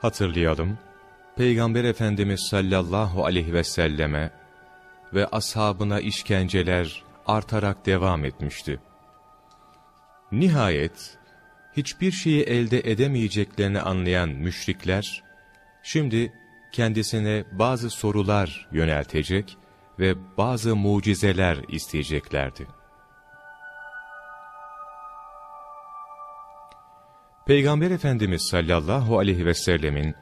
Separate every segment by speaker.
Speaker 1: Hatırlayalım, Peygamber Efendimiz sallallahu aleyhi ve selleme ve ashabına işkenceler artarak devam etmişti. Nihayet, hiçbir şeyi elde edemeyeceklerini anlayan müşrikler, şimdi kendisine bazı sorular yöneltecek ve bazı mucizeler isteyeceklerdi. Peygamber Efendimiz sallallahu aleyhi ve sellemin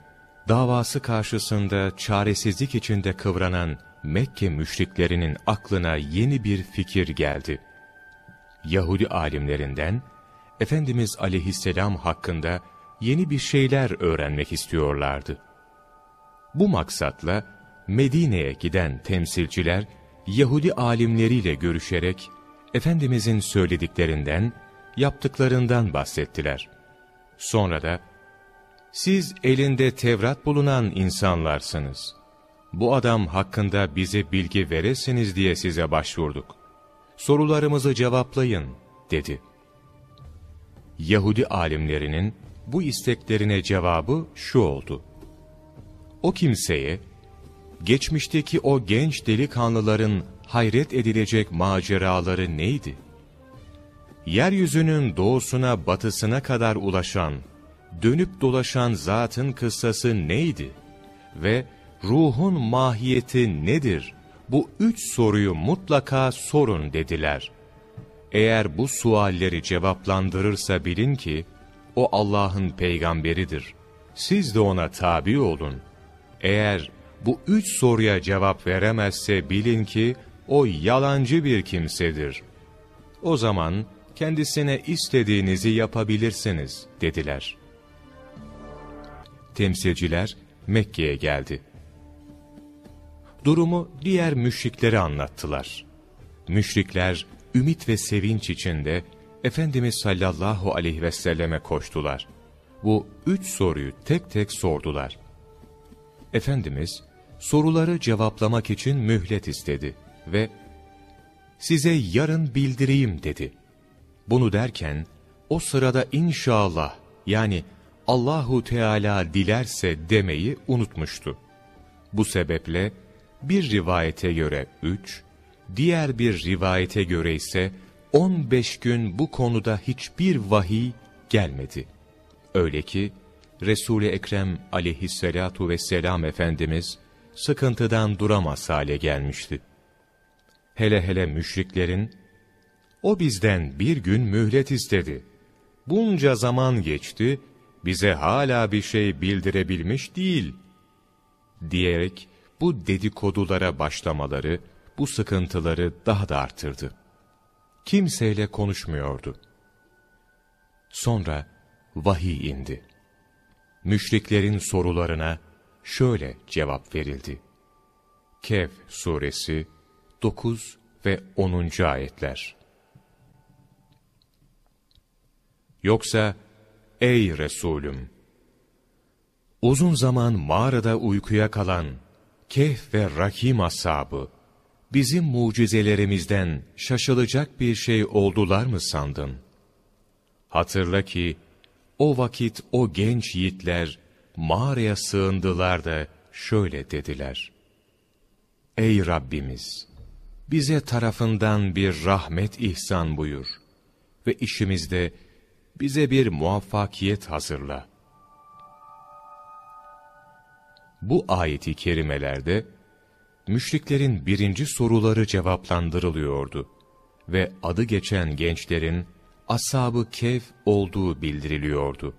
Speaker 1: davası karşısında çaresizlik içinde kıvranan Mekke müşriklerinin aklına yeni bir fikir geldi. Yahudi alimlerinden Efendimiz aleyhisselam hakkında yeni bir şeyler öğrenmek istiyorlardı. Bu maksatla Medine'ye giden temsilciler Yahudi alimleriyle görüşerek Efendimizin söylediklerinden, yaptıklarından bahsettiler. Sonra da, siz elinde Tevrat bulunan insanlarsınız. Bu adam hakkında bize bilgi veresiniz diye size başvurduk. Sorularımızı cevaplayın, dedi. Yahudi alimlerinin bu isteklerine cevabı şu oldu. O kimseye, geçmişteki o genç delikanlıların hayret edilecek maceraları neydi? Yeryüzünün doğusuna batısına kadar ulaşan, dönüp dolaşan zatın kıssası neydi? Ve ruhun mahiyeti nedir? Bu üç soruyu mutlaka sorun dediler. Eğer bu sualleri cevaplandırırsa bilin ki, o Allah'ın peygamberidir. Siz de ona tabi olun. Eğer bu üç soruya cevap veremezse bilin ki, o yalancı bir kimsedir. O zaman kendisine istediğinizi yapabilirsiniz dediler. Temsilciler Mekke'ye geldi. Durumu diğer müşriklere anlattılar. Müşrikler ümit ve sevinç içinde Efendimiz sallallahu aleyhi ve selleme koştular. Bu üç soruyu tek tek sordular. Efendimiz soruları cevaplamak için mühlet istedi ve size yarın bildireyim dedi. Bunu derken o sırada inşallah yani Allahu Teala dilerse demeyi unutmuştu. Bu sebeple bir rivayete göre üç, diğer bir rivayete göre ise 15 gün bu konuda hiçbir vahiy gelmedi. Öyle ki Resul-i Ekrem aleyhissalatu vesselam Efendimiz sıkıntıdan duramaz hale gelmişti. Hele hele müşriklerin, o bizden bir gün mühlet istedi. Bunca zaman geçti, bize hala bir şey bildirebilmiş değil. Diyerek bu dedikodulara başlamaları, bu sıkıntıları daha da artırdı. Kimseyle konuşmuyordu. Sonra vahiy indi. Müşriklerin sorularına şöyle cevap verildi. Kehf suresi 9 ve 10. ayetler. Yoksa ey Resulüm! Uzun zaman mağarada uykuya kalan Kehf ve Rakim ashabı, bizim mucizelerimizden şaşılacak bir şey oldular mı sandın? Hatırla ki, o vakit o genç yiğitler mağaraya sığındılar da şöyle dediler. Ey Rabbimiz! Bize tarafından bir rahmet ihsan buyur ve işimizde bize bir muvaffakiyet hazırla. Bu ayeti kerimelerde, müşriklerin birinci soruları cevaplandırılıyordu ve adı geçen gençlerin Ashab-ı Kehf olduğu bildiriliyordu.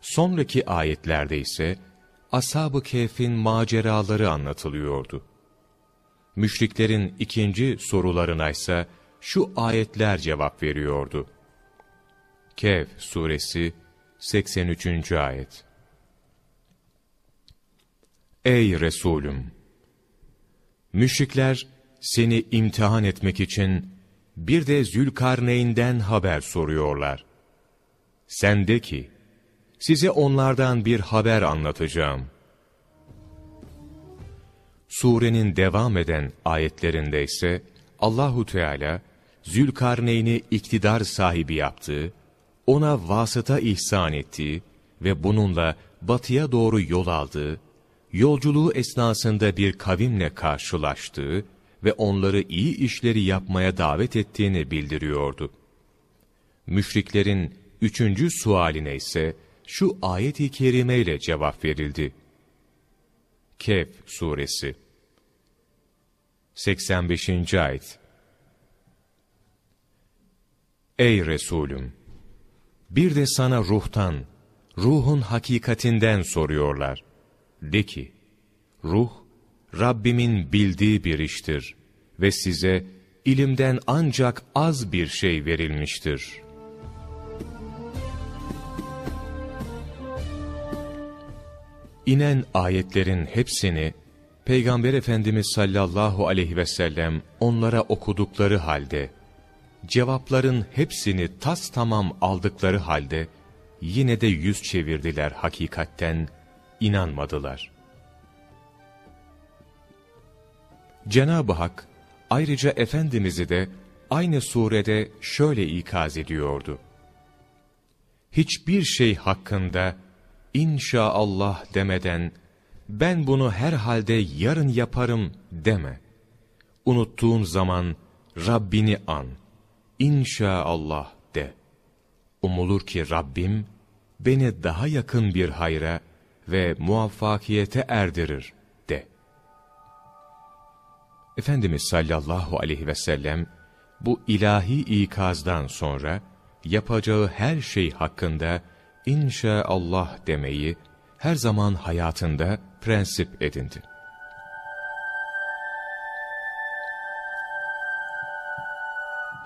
Speaker 1: Sonraki ayetlerde ise Ashab-ı Kehf'in maceraları anlatılıyordu. Müşriklerin ikinci sorularına ise şu ayetler cevap veriyordu. Kehf suresi 83. ayet Ey Resulüm! Müşrikler seni imtihan etmek için bir de Zülkarneyn'den haber soruyorlar. Sen de ki, size onlardan bir haber anlatacağım. Surenin devam eden ayetlerinde ise Allahu Teala Zülkarneyn'i iktidar sahibi yaptığı, ona vasıta ihsan ettiği ve bununla batıya doğru yol aldığı, yolculuğu esnasında bir kavimle karşılaştığı ve onları iyi işleri yapmaya davet ettiğini bildiriyordu. Müşriklerin üçüncü sualine ise şu ayet-i kerime cevap verildi. Kehf suresi 85. ayet Ey Resulüm! Bir de sana ruhtan, ruhun hakikatinden soruyorlar. De ki, ruh, Rabbimin bildiği bir iştir ve size ilimden ancak az bir şey verilmiştir. İnen ayetlerin hepsini Peygamber Efendimiz sallallahu aleyhi ve sellem onlara okudukları halde, cevapların hepsini tas tamam aldıkları halde, yine de yüz çevirdiler hakikatten, inanmadılar. Cenab-ı Hak, ayrıca Efendimiz'i de aynı surede şöyle ikaz ediyordu. Hiçbir şey hakkında, inşaallah demeden, ben bunu herhalde yarın yaparım deme. Unuttuğun zaman Rabbini an. İnşaallah de. Umulur ki Rabbim beni daha yakın bir hayra ve muvaffakiyete erdirir de. Efendimiz sallallahu aleyhi ve sellem bu ilahi ikazdan sonra yapacağı her şey hakkında inşaallah demeyi her zaman hayatında prensip edindi.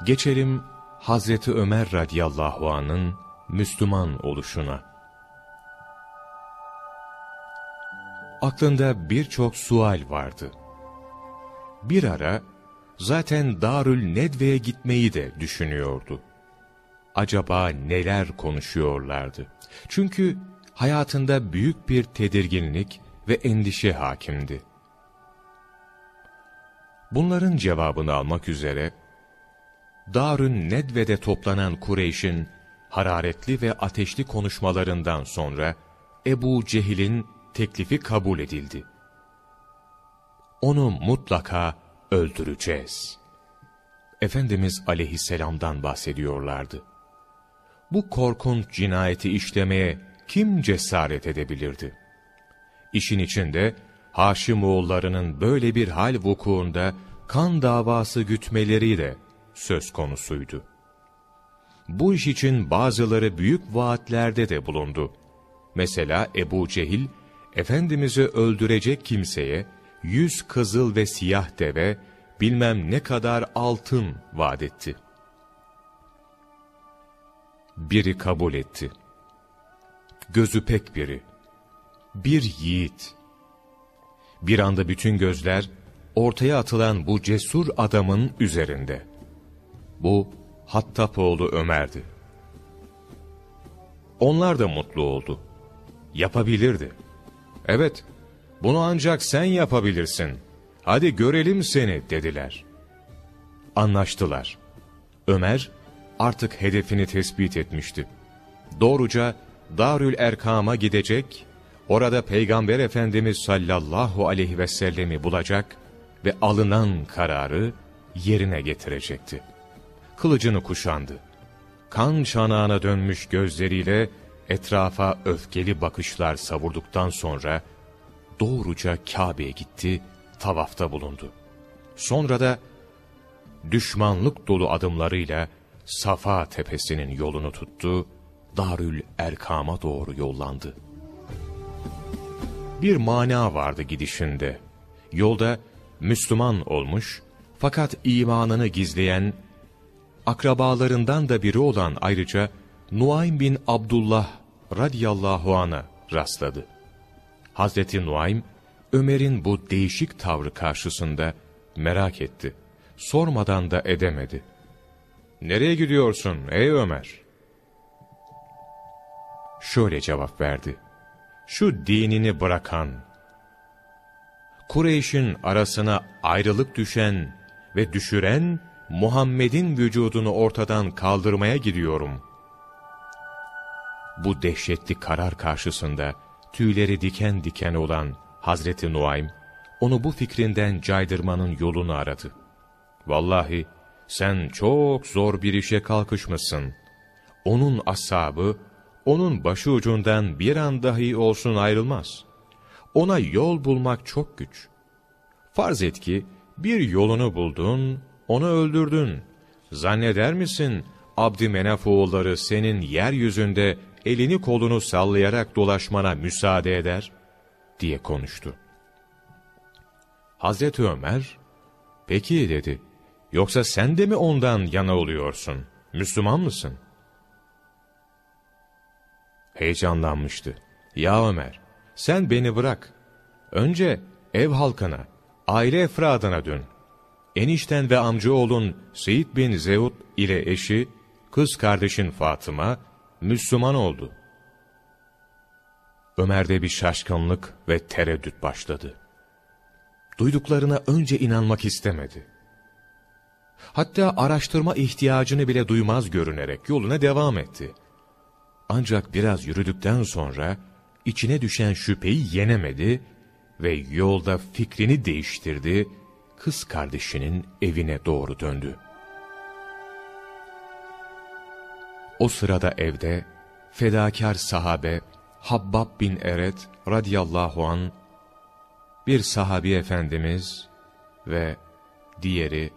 Speaker 1: Geçelim Hazreti Ömer radıyallahu anın Müslüman oluşuna. Aklında birçok sual vardı. Bir ara zaten Darül Nedve'ye gitmeyi de düşünüyordu. Acaba neler konuşuyorlardı? Çünkü hayatında büyük bir tedirginlik ve endişe hakimdi. Bunların cevabını almak üzere, Darün Nedve'de toplanan Kureyş'in hararetli ve ateşli konuşmalarından sonra Ebu Cehil'in teklifi kabul edildi. Onu mutlaka öldüreceğiz. Efendimiz aleyhisselamdan bahsediyorlardı. Bu korkunç cinayeti işlemeye kim cesaret edebilirdi? İşin içinde Haşimoğullarının böyle bir hal vukuunda kan davası gütmeleri de söz konusuydu. Bu iş için bazıları büyük vaatlerde de bulundu. Mesela Ebu Cehil, Efendimiz'i öldürecek kimseye yüz kızıl ve siyah deve, bilmem ne kadar altın vaat etti. Biri kabul etti. Gözü pek biri. Bir yiğit. Bir anda bütün gözler ortaya atılan bu cesur adamın üzerinde. Bu Hattapoğlu Ömer'di. Onlar da mutlu oldu. Yapabilirdi. Evet, bunu ancak sen yapabilirsin. Hadi görelim seni dediler. Anlaştılar. Ömer artık hedefini tespit etmişti. Doğruca Darül Erkam'a gidecek, orada Peygamber Efendimiz sallallahu aleyhi ve sellemi bulacak ve alınan kararı yerine getirecekti. Kılıcını kuşandı. Kan çanağına dönmüş gözleriyle etrafa öfkeli bakışlar savurduktan sonra doğruca Kabe'ye gitti, tavafta bulundu. Sonra da düşmanlık dolu adımlarıyla Safa tepesinin yolunu tuttu, Darül Erkam'a doğru yollandı. Bir mana vardı gidişinde. Yolda Müslüman olmuş fakat imanını gizleyen, akrabalarından da biri olan ayrıca Nuaym bin Abdullah radiyallahu an'a rastladı. Hazreti Nuaym, Ömer'in bu değişik tavrı karşısında merak etti. Sormadan da edemedi. ''Nereye gidiyorsun ey Ömer?'' Şöyle cevap verdi. ''Şu dinini bırakan, Kureyş'in arasına ayrılık düşen ve düşüren Muhammed'in vücudunu ortadan kaldırmaya gidiyorum.'' Bu dehşetli karar karşısında tüyleri diken diken olan Hazreti Nuaym, onu bu fikrinden caydırmanın yolunu aradı. Vallahi sen çok zor bir işe kalkışmışsın. Onun ashabı, onun başı ucundan bir an dahi olsun ayrılmaz. Ona yol bulmak çok güç. Farz et ki bir yolunu buldun, onu öldürdün. Zanneder misin Abdümenaf oğulları senin yeryüzünde elini kolunu sallayarak dolaşmana müsaade eder? diye konuştu. Hazreti Ömer, peki dedi, yoksa sen de mi ondan yana oluyorsun? Müslüman mısın? Heyecanlanmıştı. Ya Ömer, sen beni bırak. Önce ev halkına, aile efradına dön. Enişten ve amcaoğlun Seyit bin Zevud ile eşi, kız kardeşin Fatıma, Müslüman oldu. Ömer'de bir şaşkınlık ve tereddüt başladı. Duyduklarına önce inanmak istemedi. Hatta araştırma ihtiyacını bile duymaz görünerek yoluna devam etti. Ancak biraz yürüdükten sonra içine düşen şüpheyi yenemedi ve yolda fikrini değiştirdi, kız kardeşinin evine doğru döndü. O sırada evde fedakar sahabe Habbab bin Eret radıyallahu an bir sahabi efendimiz ve diğeri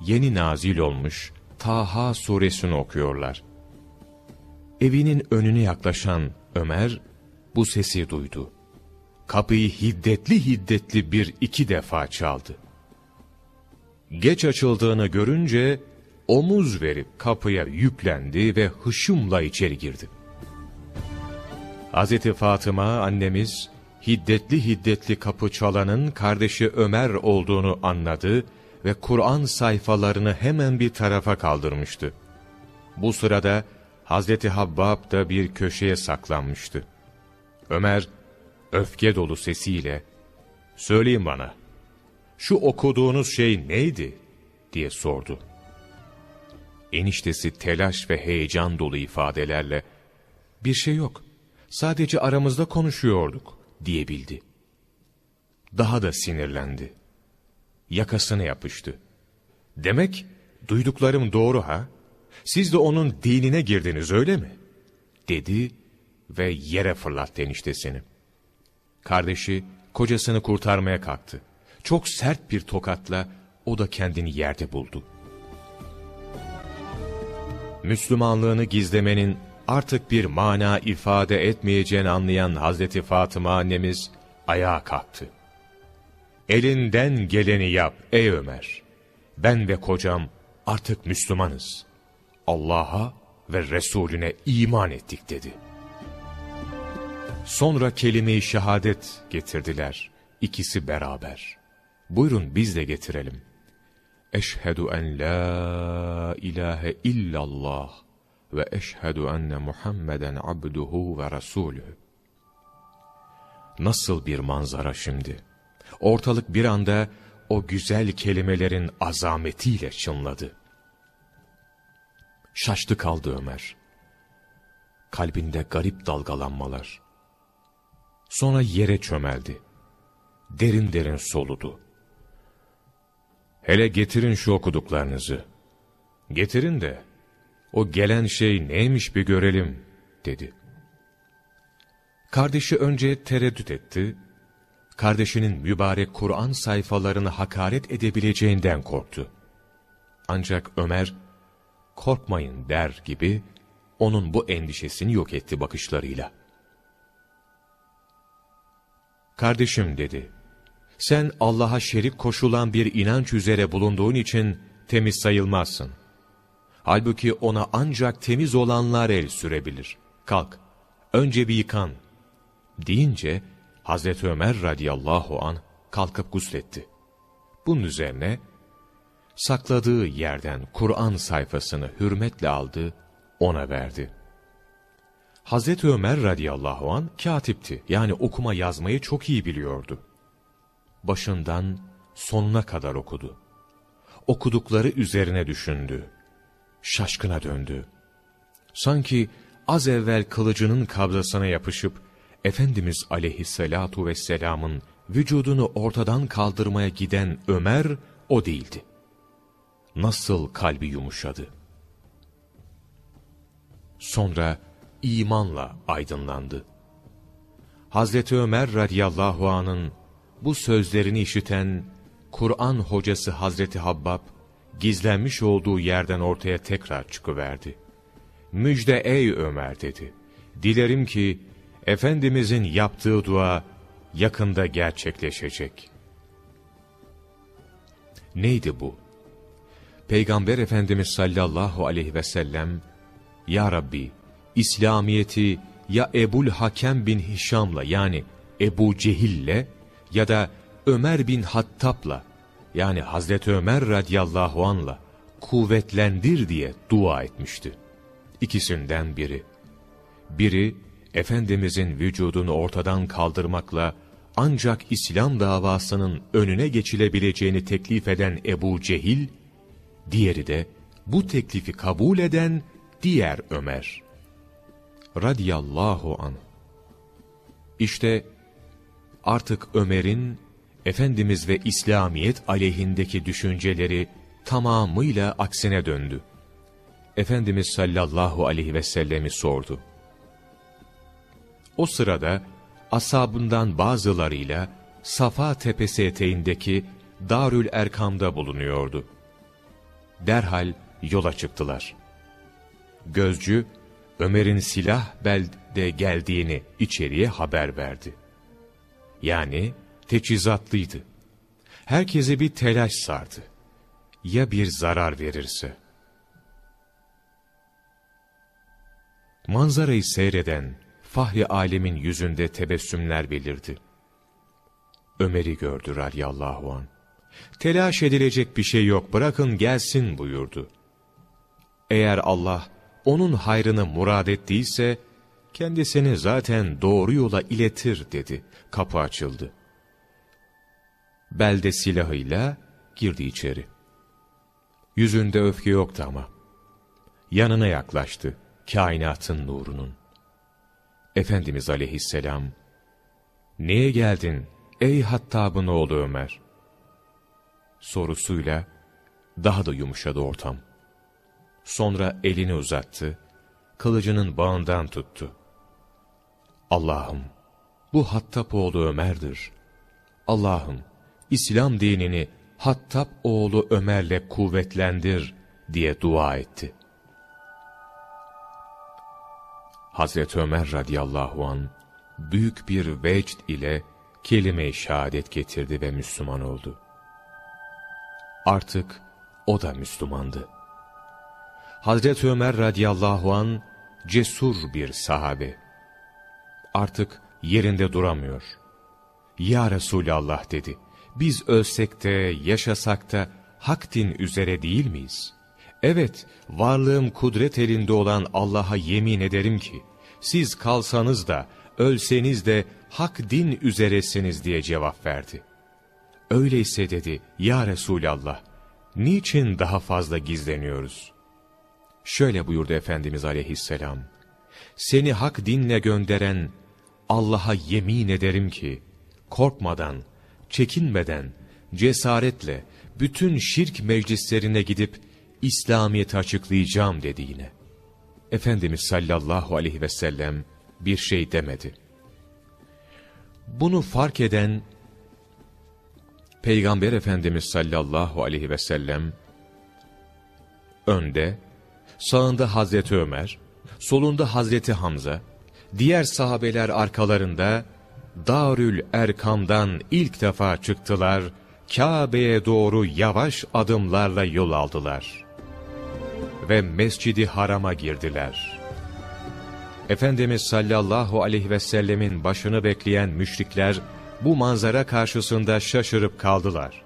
Speaker 1: yeni nazil olmuş Taha suresini okuyorlar. Evinin önüne yaklaşan Ömer bu sesi duydu. Kapıyı hiddetli hiddetli bir iki defa çaldı. Geç açıldığını görünce omuz verip kapıya yüklendi ve hışımla içeri girdi. Hz. Fatıma annemiz hiddetli hiddetli kapı çalanın kardeşi Ömer olduğunu anladı ve Kur'an sayfalarını hemen bir tarafa kaldırmıştı. Bu sırada Hazreti Habbab da bir köşeye saklanmıştı. Ömer öfke dolu sesiyle ''Söyleyin bana, şu okuduğunuz şey neydi?'' diye sordu. Eniştesi telaş ve heyecan dolu ifadelerle ''Bir şey yok, sadece aramızda konuşuyorduk.'' diyebildi. Daha da sinirlendi. Yakasını yapıştı. ''Demek duyduklarım doğru ha? Siz de onun dinine girdiniz öyle mi?'' dedi ve yere fırlattı eniştesini. Kardeşi kocasını kurtarmaya kalktı. Çok sert bir tokatla o da kendini yerde buldu. Müslümanlığını gizlemenin artık bir mana ifade etmeyeceğini anlayan Hazreti Fatıma annemiz ayağa kalktı. Elinden geleni yap ey Ömer. Ben ve kocam artık Müslümanız. Allah'a ve Resulüne iman ettik dedi. Sonra kelime-i şehadet getirdiler. İkisi beraber. Buyurun biz de getirelim. Eşhedü en la ilahe illallah ve eşhedü enne Muhammeden abduhu ve rasulü. Nasıl bir manzara şimdi. Ortalık bir anda o güzel kelimelerin azametiyle çınladı. Şaştı kaldı Ömer. Kalbinde garip dalgalanmalar. Sonra yere çömeldi. Derin derin soludu. Hele getirin şu okuduklarınızı. Getirin de o gelen şey neymiş bir görelim dedi. Kardeşi önce tereddüt etti. Kardeşinin mübarek Kur'an sayfalarını hakaret edebileceğinden korktu. Ancak Ömer, korkmayın der gibi, onun bu endişesini yok etti bakışlarıyla. Kardeşim dedi, sen Allah'a şerik koşulan bir inanç üzere bulunduğun için temiz sayılmazsın. Halbuki ona ancak temiz olanlar el sürebilir. Kalk, önce bir yıkan. Deyince Hazreti Ömer radıyallahu an kalkıp gusletti. Bunun üzerine sakladığı yerden Kur'an sayfasını hürmetle aldı, ona verdi. Hazreti Ömer radıyallahu an katipti. Yani okuma yazmayı çok iyi biliyordu. Başından sonuna kadar okudu. Okudukları üzerine düşündü. Şaşkına döndü. Sanki az evvel kılıcının kabzasına yapışıp, Efendimiz aleyhissalatu vesselamın vücudunu ortadan kaldırmaya giden Ömer o değildi. Nasıl kalbi yumuşadı. Sonra imanla aydınlandı. Hazreti Ömer radıyallahu anın bu sözlerini işiten Kur'an hocası Hazreti Habbab, gizlenmiş olduğu yerden ortaya tekrar çıkıverdi. Müjde ey Ömer dedi. Dilerim ki Efendimizin yaptığı dua yakında gerçekleşecek. Neydi bu? Peygamber Efendimiz sallallahu aleyhi ve sellem, Ya Rabbi, İslamiyet'i ya Ebul Hakem bin Hişam'la yani Ebu Cehil'le ya da Ömer bin Hattab'la yani Hazreti Ömer radıyallahu anla kuvvetlendir diye dua etmişti. İkisinden biri. Biri, Efendimizin vücudunu ortadan kaldırmakla ancak İslam davasının önüne geçilebileceğini teklif eden Ebu Cehil, diğeri de bu teklifi kabul eden diğer Ömer. Radiyallahu an. İşte artık Ömer'in Efendimiz ve İslamiyet aleyhindeki düşünceleri tamamıyla aksine döndü. Efendimiz sallallahu aleyhi ve sellemi sordu. O sırada asabından bazılarıyla Safa tepesi eteğindeki Darül Erkam'da bulunuyordu. Derhal yola çıktılar. Gözcü, Ömer'in silah belde geldiğini içeriye haber verdi. Yani teçhizatlıydı. Herkese bir telaş sardı. Ya bir zarar verirse? Manzarayı seyreden Fahri Alem'in yüzünde tebessümler belirdi. Ömer'i gördü radiyallahu an. Telaş edilecek bir şey yok bırakın gelsin buyurdu. Eğer Allah onun hayrını murad ettiyse kendisini zaten doğru yola iletir dedi. Kapı açıldı. Belde silahıyla girdi içeri. Yüzünde öfke yoktu ama. Yanına yaklaştı kainatın nurunun. Efendimiz aleyhisselam, ''Neye geldin ey Hattab'ın oğlu Ömer?'' sorusuyla daha da yumuşadı ortam. Sonra elini uzattı, kılıcının bağından tuttu. Allah'ım, bu Hattab oğlu Ömer'dir. Allah'ım, İslam dinini Hattab oğlu Ömer'le kuvvetlendir diye dua etti. Hazreti Ömer radıyallahu an büyük bir vecd ile kelime-i şehadet getirdi ve Müslüman oldu. Artık o da Müslümandı. Hazreti Ömer radıyallahu an cesur bir sahabe. Artık yerinde duramıyor. Ya Resulallah dedi. Biz ölsek de yaşasak da hak din üzere değil miyiz? Evet, varlığım kudret elinde olan Allah'a yemin ederim ki, siz kalsanız da, ölseniz de hak din üzeresiniz diye cevap verdi. Öyleyse dedi, ya Resulallah, niçin daha fazla gizleniyoruz? Şöyle buyurdu Efendimiz aleyhisselam, seni hak dinle gönderen Allah'a yemin ederim ki, korkmadan, çekinmeden, cesaretle, bütün şirk meclislerine gidip, İslamiyet'i açıklayacağım dedi yine. Efendimiz sallallahu aleyhi ve sellem bir şey demedi. Bunu fark eden Peygamber Efendimiz sallallahu aleyhi ve sellem önde, sağında Hazreti Ömer, solunda Hazreti Hamza, diğer sahabeler arkalarında Darül Erkam'dan ilk defa çıktılar, Kabe'ye doğru yavaş adımlarla yol aldılar ve Mescidi Haram'a girdiler. Efendimiz sallallahu aleyhi ve sellemin başını bekleyen müşrikler bu manzara karşısında şaşırıp kaldılar.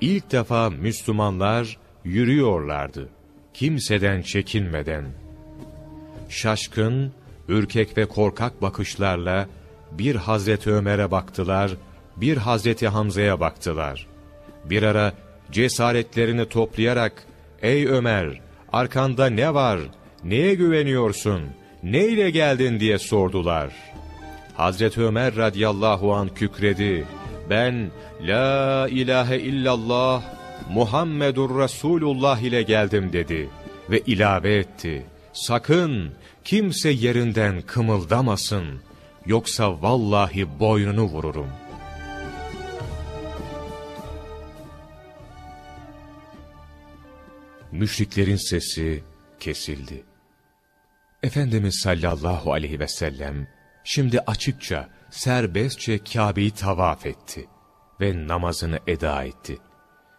Speaker 1: İlk defa Müslümanlar yürüyorlardı. Kimseden çekinmeden. Şaşkın, ürkek ve korkak bakışlarla bir Hazreti Ömer'e baktılar, bir Hazreti Hamza'ya baktılar. Bir ara cesaretlerini toplayarak, ''Ey Ömer, arkanda ne var, neye güveniyorsun, ne ile geldin diye sordular. Hazreti Ömer radıyallahu an kükredi. Ben la ilahe illallah Muhammedur Resulullah ile geldim dedi. Ve ilave etti. Sakın kimse yerinden kımıldamasın. Yoksa vallahi boynunu vururum. Müşriklerin sesi kesildi. Efendimiz sallallahu aleyhi ve sellem şimdi açıkça, serbestçe Kabe'yi tavaf etti ve namazını eda etti.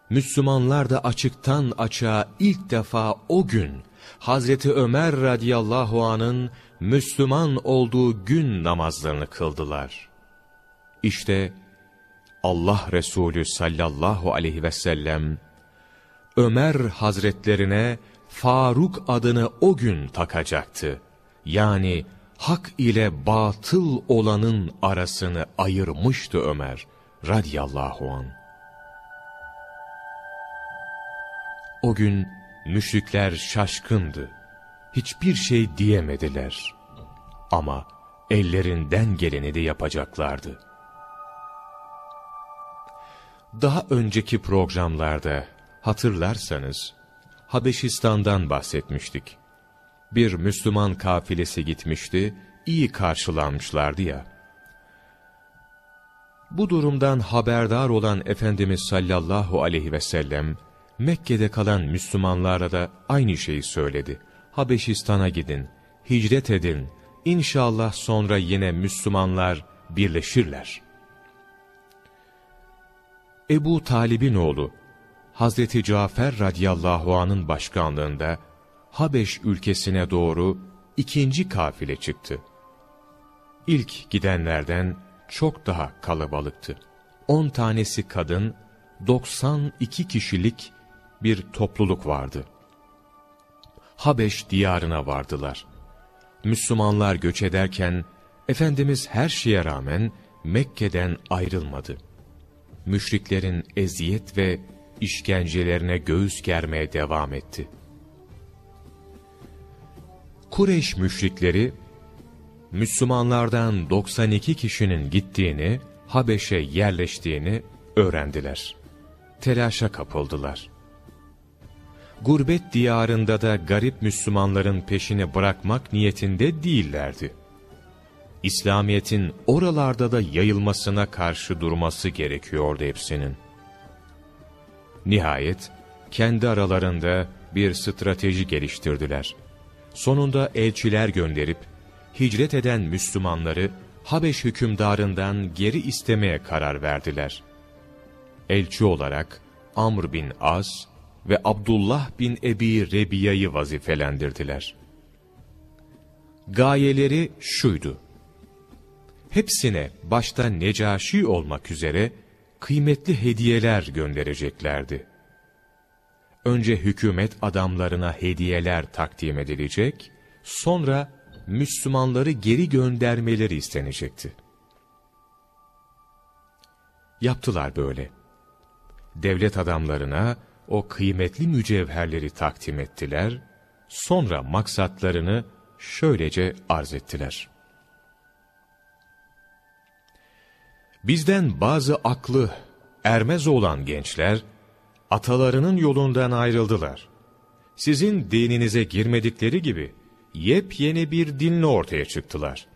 Speaker 1: Müslümanlar da açıktan açığa ilk defa o gün Hazreti Ömer radıyallahu anın Müslüman olduğu gün namazlarını kıldılar. İşte Allah Resulü sallallahu aleyhi ve sellem Ömer hazretlerine Faruk adını o gün takacaktı. Yani hak ile batıl olanın arasını ayırmıştı Ömer radıyallahu an. O gün müşrikler şaşkındı. Hiçbir şey diyemediler. Ama ellerinden geleni de yapacaklardı. Daha önceki programlarda hatırlarsanız Habeşistan'dan bahsetmiştik. Bir Müslüman kafilesi gitmişti, iyi karşılanmışlardı ya. Bu durumdan haberdar olan Efendimiz sallallahu aleyhi ve sellem, Mekke'de kalan Müslümanlara da aynı şeyi söyledi. Habeşistan'a gidin, hicret edin, İnşallah sonra yine Müslümanlar birleşirler. Ebu Talib'in oğlu, Hazreti Cafer radıyallahu anın başkanlığında Habeş ülkesine doğru ikinci kafile çıktı. İlk gidenlerden çok daha kalabalıktı. On tanesi kadın, 92 kişilik bir topluluk vardı. Habeş diyarına vardılar. Müslümanlar göç ederken, Efendimiz her şeye rağmen Mekke'den ayrılmadı. Müşriklerin eziyet ve işkencelerine göğüs germeye devam etti. Kureyş müşrikleri, Müslümanlardan 92 kişinin gittiğini, Habeş'e yerleştiğini öğrendiler. Telaşa kapıldılar. Gurbet diyarında da garip Müslümanların peşini bırakmak niyetinde değillerdi. İslamiyet'in oralarda da yayılmasına karşı durması gerekiyordu hepsinin. Nihayet kendi aralarında bir strateji geliştirdiler. Sonunda elçiler gönderip hicret eden Müslümanları Habeş hükümdarından geri istemeye karar verdiler. Elçi olarak Amr bin Az ve Abdullah bin Ebi Rebiya'yı vazifelendirdiler. Gayeleri şuydu. Hepsine başta Necaşi olmak üzere kıymetli hediyeler göndereceklerdi. Önce hükümet adamlarına hediyeler takdim edilecek, sonra Müslümanları geri göndermeleri istenecekti. Yaptılar böyle. Devlet adamlarına o kıymetli mücevherleri takdim ettiler, sonra maksatlarını şöylece arz ettiler. Bizden bazı aklı, ermez olan gençler, atalarının yolundan ayrıldılar. Sizin dininize girmedikleri gibi, yepyeni bir dinle ortaya çıktılar.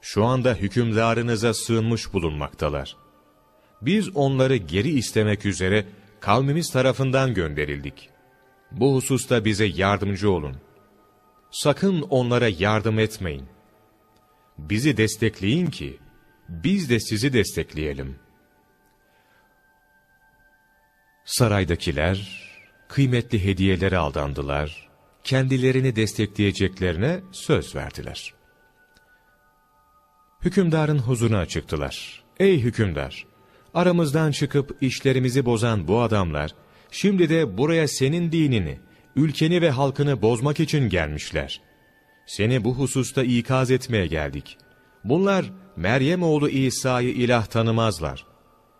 Speaker 1: Şu anda hükümdarınıza sığınmış bulunmaktalar. Biz onları geri istemek üzere kavmimiz tarafından gönderildik. Bu hususta bize yardımcı olun. Sakın onlara yardım etmeyin. Bizi destekleyin ki, biz de sizi destekleyelim. Saraydakiler, kıymetli hediyelere aldandılar, kendilerini destekleyeceklerine söz verdiler. Hükümdarın huzuruna çıktılar. Ey hükümdar! Aramızdan çıkıp işlerimizi bozan bu adamlar, şimdi de buraya senin dinini, ülkeni ve halkını bozmak için gelmişler. Seni bu hususta ikaz etmeye geldik. Bunlar Meryem oğlu İsa'yı ilah tanımazlar.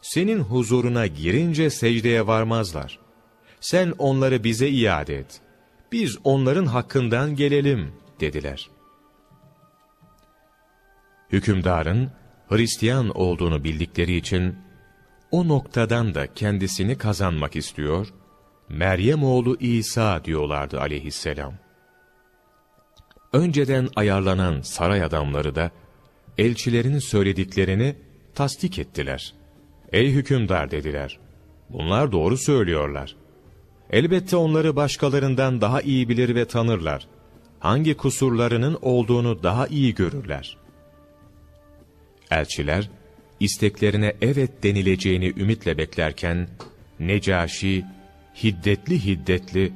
Speaker 1: Senin huzuruna girince secdeye varmazlar. Sen onları bize iade et. Biz onların hakkından gelelim dediler. hükümdarın Hristiyan olduğunu bildikleri için o noktadan da kendisini kazanmak istiyor, Meryem oğlu İsa diyorlardı aleyhisselam. Önceden ayarlanan saray adamları da elçilerin söylediklerini tasdik ettiler. Ey hükümdar dediler. Bunlar doğru söylüyorlar. Elbette onları başkalarından daha iyi bilir ve tanırlar. Hangi kusurlarının olduğunu daha iyi görürler. Elçiler, isteklerine evet denileceğini ümitle beklerken, Necaşi, hiddetli hiddetli,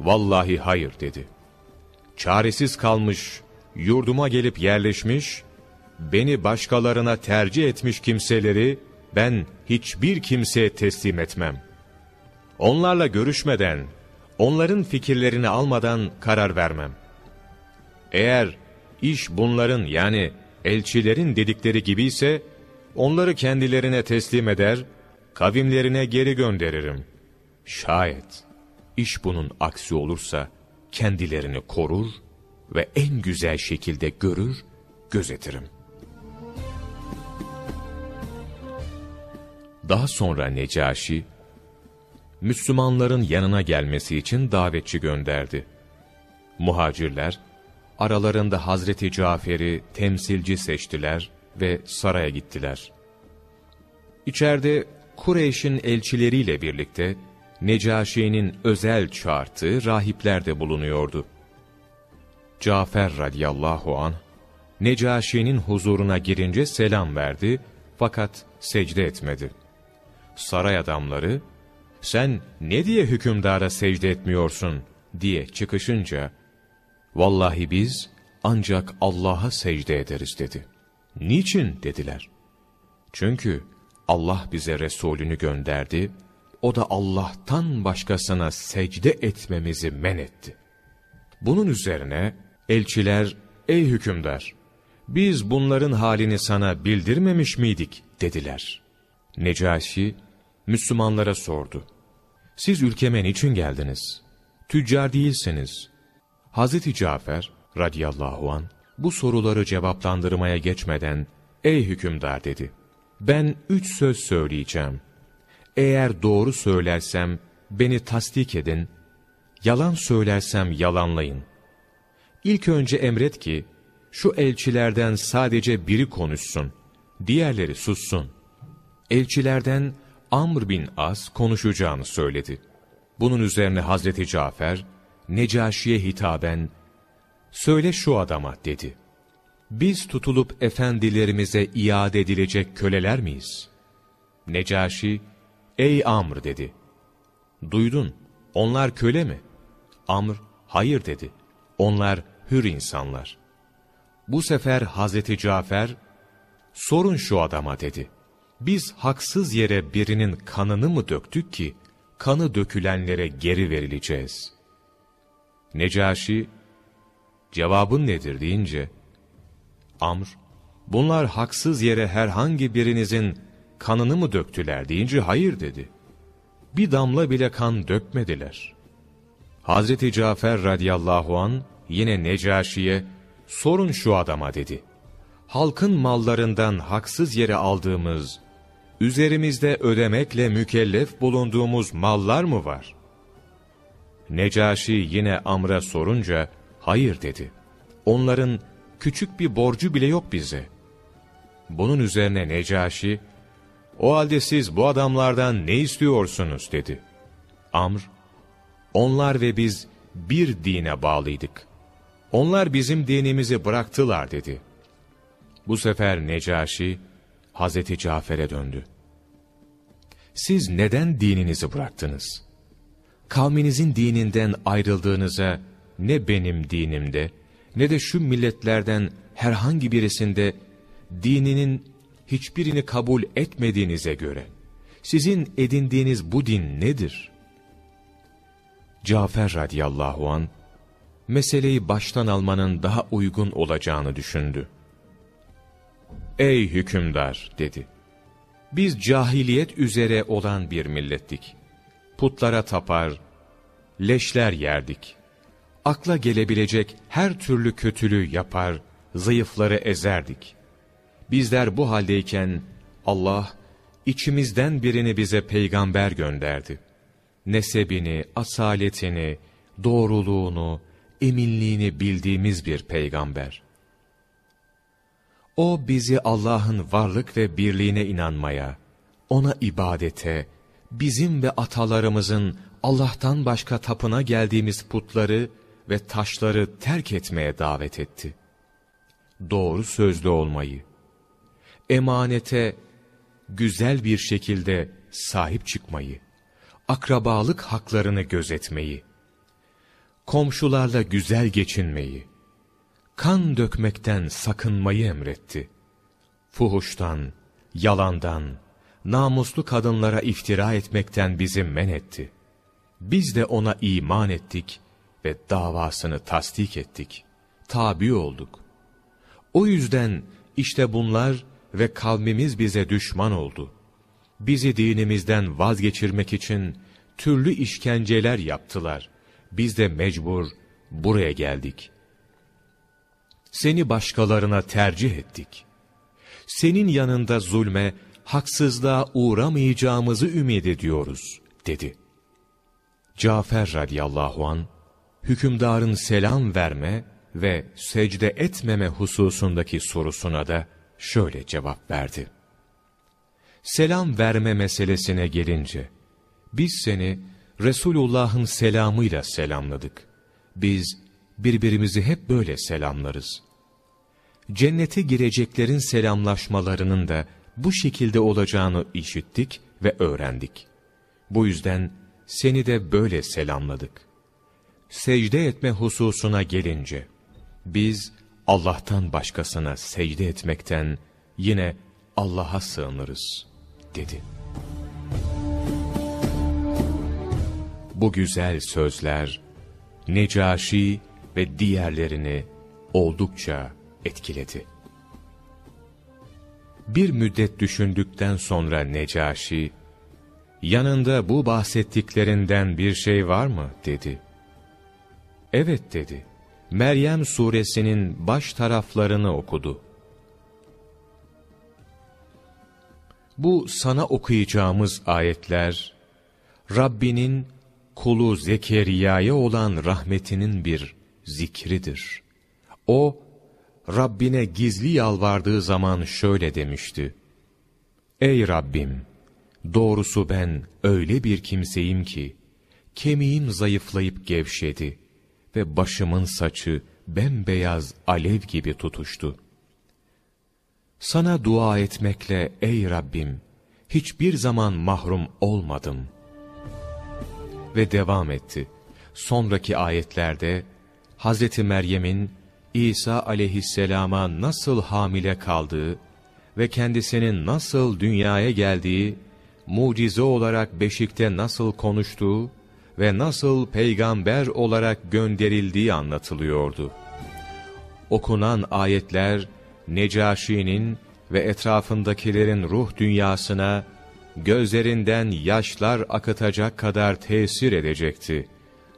Speaker 1: ''Vallahi hayır'' dedi. Çaresiz kalmış, yurduma gelip yerleşmiş, beni başkalarına tercih etmiş kimseleri, ben hiçbir kimseye teslim etmem. Onlarla görüşmeden, onların fikirlerini almadan karar vermem. Eğer iş bunların yani elçilerin dedikleri gibiyse, onları kendilerine teslim eder, kavimlerine geri gönderirim. Şayet iş bunun aksi olursa, kendilerini korur ve en güzel şekilde görür, gözetirim. Daha sonra Necaşi, Müslümanların yanına gelmesi için davetçi gönderdi. Muhacirler, aralarında Hazreti Cafer'i temsilci seçtiler ve saraya gittiler. İçeride Kureyş'in elçileriyle birlikte Necaşi'nin özel çağırtığı rahipler de bulunuyordu. Cafer radıyallahu an Necaşi'nin huzuruna girince selam verdi fakat secde etmedi. Saray adamları, sen ne diye hükümdara secde etmiyorsun diye çıkışınca, vallahi biz ancak Allah'a secde ederiz dedi. Niçin dediler. Çünkü Allah bize Resulünü gönderdi, o da Allah'tan başkasına secde etmemizi men etti. Bunun üzerine elçiler, ey hükümdar, biz bunların halini sana bildirmemiş miydik dediler. Necaşi, Müslümanlara sordu. Siz ülkeme niçin geldiniz? Tüccar değilseniz. Hazreti Cafer radıyallahu an bu soruları cevaplandırmaya geçmeden, ey hükümdar dedi. Ben üç söz söyleyeceğim. Eğer doğru söylersem beni tasdik edin, yalan söylersem yalanlayın. İlk önce emret ki, şu elçilerden sadece biri konuşsun, diğerleri sussun. Elçilerden Amr bin As konuşacağını söyledi. Bunun üzerine Hazreti Cafer, Necaşi'ye hitaben, ''Söyle şu adama'' dedi. ''Biz tutulup efendilerimize iade edilecek köleler miyiz?'' Necaşi, ''Ey Amr'' dedi. ''Duydun, onlar köle mi?'' Amr, ''Hayır'' dedi. ''Onlar hür insanlar.'' Bu sefer Hazreti Cafer, ''Sorun şu adama'' dedi. ''Biz haksız yere birinin kanını mı döktük ki, kanı dökülenlere geri verileceğiz?'' Necaşi, ''Cevabın nedir?'' deyince, Amr, ''Bunlar haksız yere herhangi birinizin kanını mı döktüler?'' deyince, ''Hayır'' dedi. Bir damla bile kan dökmediler. Hazreti Cafer radıyallahu an yine Necaşi'ye, sorun şu adama dedi. Halkın mallarından haksız yere aldığımız, üzerimizde ödemekle mükellef bulunduğumuz mallar mı var? Necaşi yine Amr'a sorunca, hayır dedi. Onların küçük bir borcu bile yok bize. Bunun üzerine Necaşi, o halde siz bu adamlardan ne istiyorsunuz dedi. Amr, onlar ve biz bir dine bağlıydık. Onlar bizim dinimizi bıraktılar dedi. Bu sefer Necaşi, Hazreti Cafer'e döndü. Siz neden dininizi bıraktınız? Kavminizin dininden ayrıldığınıza ne benim dinimde ne de şu milletlerden herhangi birisinde dininin hiçbirini kabul etmediğinize göre sizin edindiğiniz bu din nedir? Cafer radıyallahu an meseleyi baştan almanın daha uygun olacağını düşündü. Ey hükümdar dedi. Biz cahiliyet üzere olan bir millettik. Putlara tapar, leşler yerdik. Akla gelebilecek her türlü kötülüğü yapar, zayıfları ezerdik. bizler bu haldeyken Allah içimizden birini bize peygamber gönderdi. Nesebini, asaletini, doğruluğunu, eminliğini bildiğimiz bir peygamber. O bizi Allah'ın varlık ve birliğine inanmaya, ona ibadete, bizim ve atalarımızın Allah'tan başka tapına geldiğimiz putları ve taşları terk etmeye davet etti. Doğru sözlü olmayı, emanete güzel bir şekilde sahip çıkmayı, akrabalık haklarını gözetmeyi, komşularla güzel geçinmeyi, kan dökmekten sakınmayı emretti. Fuhuştan, yalandan, namuslu kadınlara iftira etmekten bizi men etti. Biz de ona iman ettik ve davasını tasdik ettik. Tabi olduk. O yüzden işte bunlar ve kavmimiz bize düşman oldu. Bizi dinimizden vazgeçirmek için türlü işkenceler yaptılar. Biz de mecbur buraya geldik. Seni başkalarına tercih ettik. Senin yanında zulme, haksızlığa uğramayacağımızı ümit ediyoruz, dedi. Cafer radıyallahu an hükümdarın selam verme ve secde etmeme hususundaki sorusuna da şöyle cevap verdi. Selam verme meselesine gelince, biz seni Resulullah'ın selamıyla selamladık. Biz birbirimizi hep böyle selamlarız. Cennete gireceklerin selamlaşmalarının da bu şekilde olacağını işittik ve öğrendik. Bu yüzden seni de böyle selamladık. Secde etme hususuna gelince, biz Allah'tan başkasına secde etmekten yine Allah'a sığınırız, dedi. Bu güzel sözler, Necaşi ve diğerlerini oldukça etkiledi. Bir müddet düşündükten sonra Necaşi, yanında bu bahsettiklerinden bir şey var mı dedi. Evet dedi. Meryem suresinin baş taraflarını okudu. Bu sana okuyacağımız ayetler, Rabbinin kulu Zekeriya'ya olan rahmetinin bir zikridir. O, Rabbine gizli yalvardığı zaman şöyle demişti. Ey Rabbim! Doğrusu ben öyle bir kimseyim ki, kemiğim zayıflayıp gevşedi ve başımın saçı bembeyaz alev gibi tutuştu. Sana dua etmekle ey Rabbim, hiçbir zaman mahrum olmadım. Ve devam etti. Sonraki ayetlerde, Hz. Meryem'in İsa aleyhisselama nasıl hamile kaldığı ve kendisinin nasıl dünyaya geldiği, mucize olarak beşikte nasıl konuştuğu ve nasıl peygamber olarak gönderildiği anlatılıyordu. Okunan ayetler, Necaşi'nin ve etrafındakilerin ruh dünyasına, gözlerinden yaşlar akıtacak kadar tesir edecekti.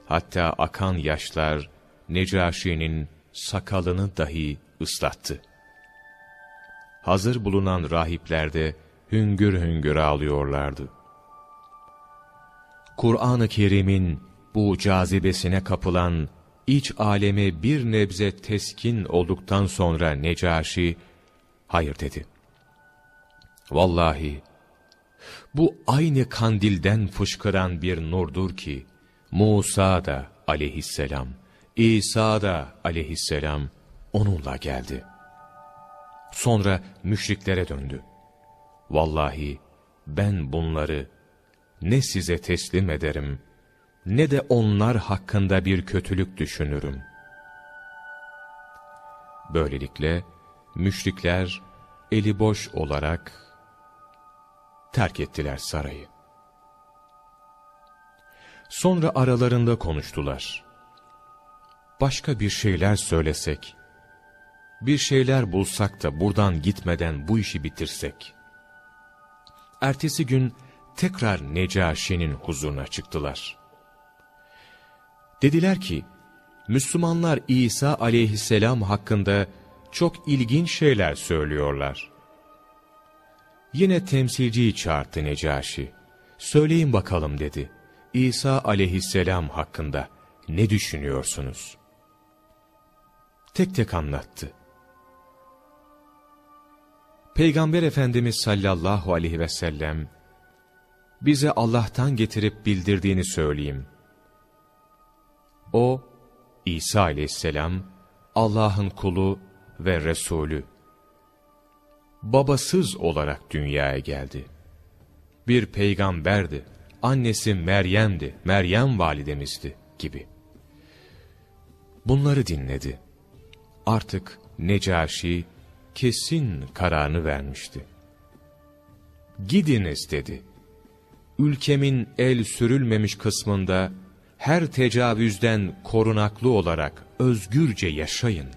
Speaker 1: Hatta akan yaşlar, Necaşi'nin sakalını dahi ıslattı. Hazır bulunan rahipler de hüngür hüngür ağlıyorlardı. Kur'an-ı Kerim'in bu cazibesine kapılan iç aleme bir nebze teskin olduktan sonra Necaşi, hayır dedi. Vallahi, bu aynı kandilden fışkıran bir nurdur ki, Musa da aleyhisselam, İsa da aleyhisselam onunla geldi. Sonra müşriklere döndü. Vallahi ben bunları ne size teslim ederim, ne de onlar hakkında bir kötülük düşünürüm. Böylelikle müşrikler eli boş olarak terk ettiler sarayı. Sonra aralarında konuştular başka bir şeyler söylesek, bir şeyler bulsak da buradan gitmeden bu işi bitirsek. Ertesi gün tekrar Necaşi'nin huzuruna çıktılar. Dediler ki, Müslümanlar İsa aleyhisselam hakkında çok ilginç şeyler söylüyorlar. Yine temsilciyi çağırttı Necaşi. Söyleyin bakalım dedi. İsa aleyhisselam hakkında ne düşünüyorsunuz? Tek tek anlattı. Peygamber Efendimiz sallallahu aleyhi ve sellem bize Allah'tan getirip bildirdiğini söyleyeyim. O, İsa aleyhisselam, Allah'ın kulu ve Resulü. Babasız olarak dünyaya geldi. Bir peygamberdi, annesi Meryem'di, Meryem validemizdi gibi. Bunları dinledi. Artık Necaşi kesin kararını vermişti. Gidiniz dedi. Ülkemin el sürülmemiş kısmında her tecavüzden korunaklı olarak özgürce yaşayın.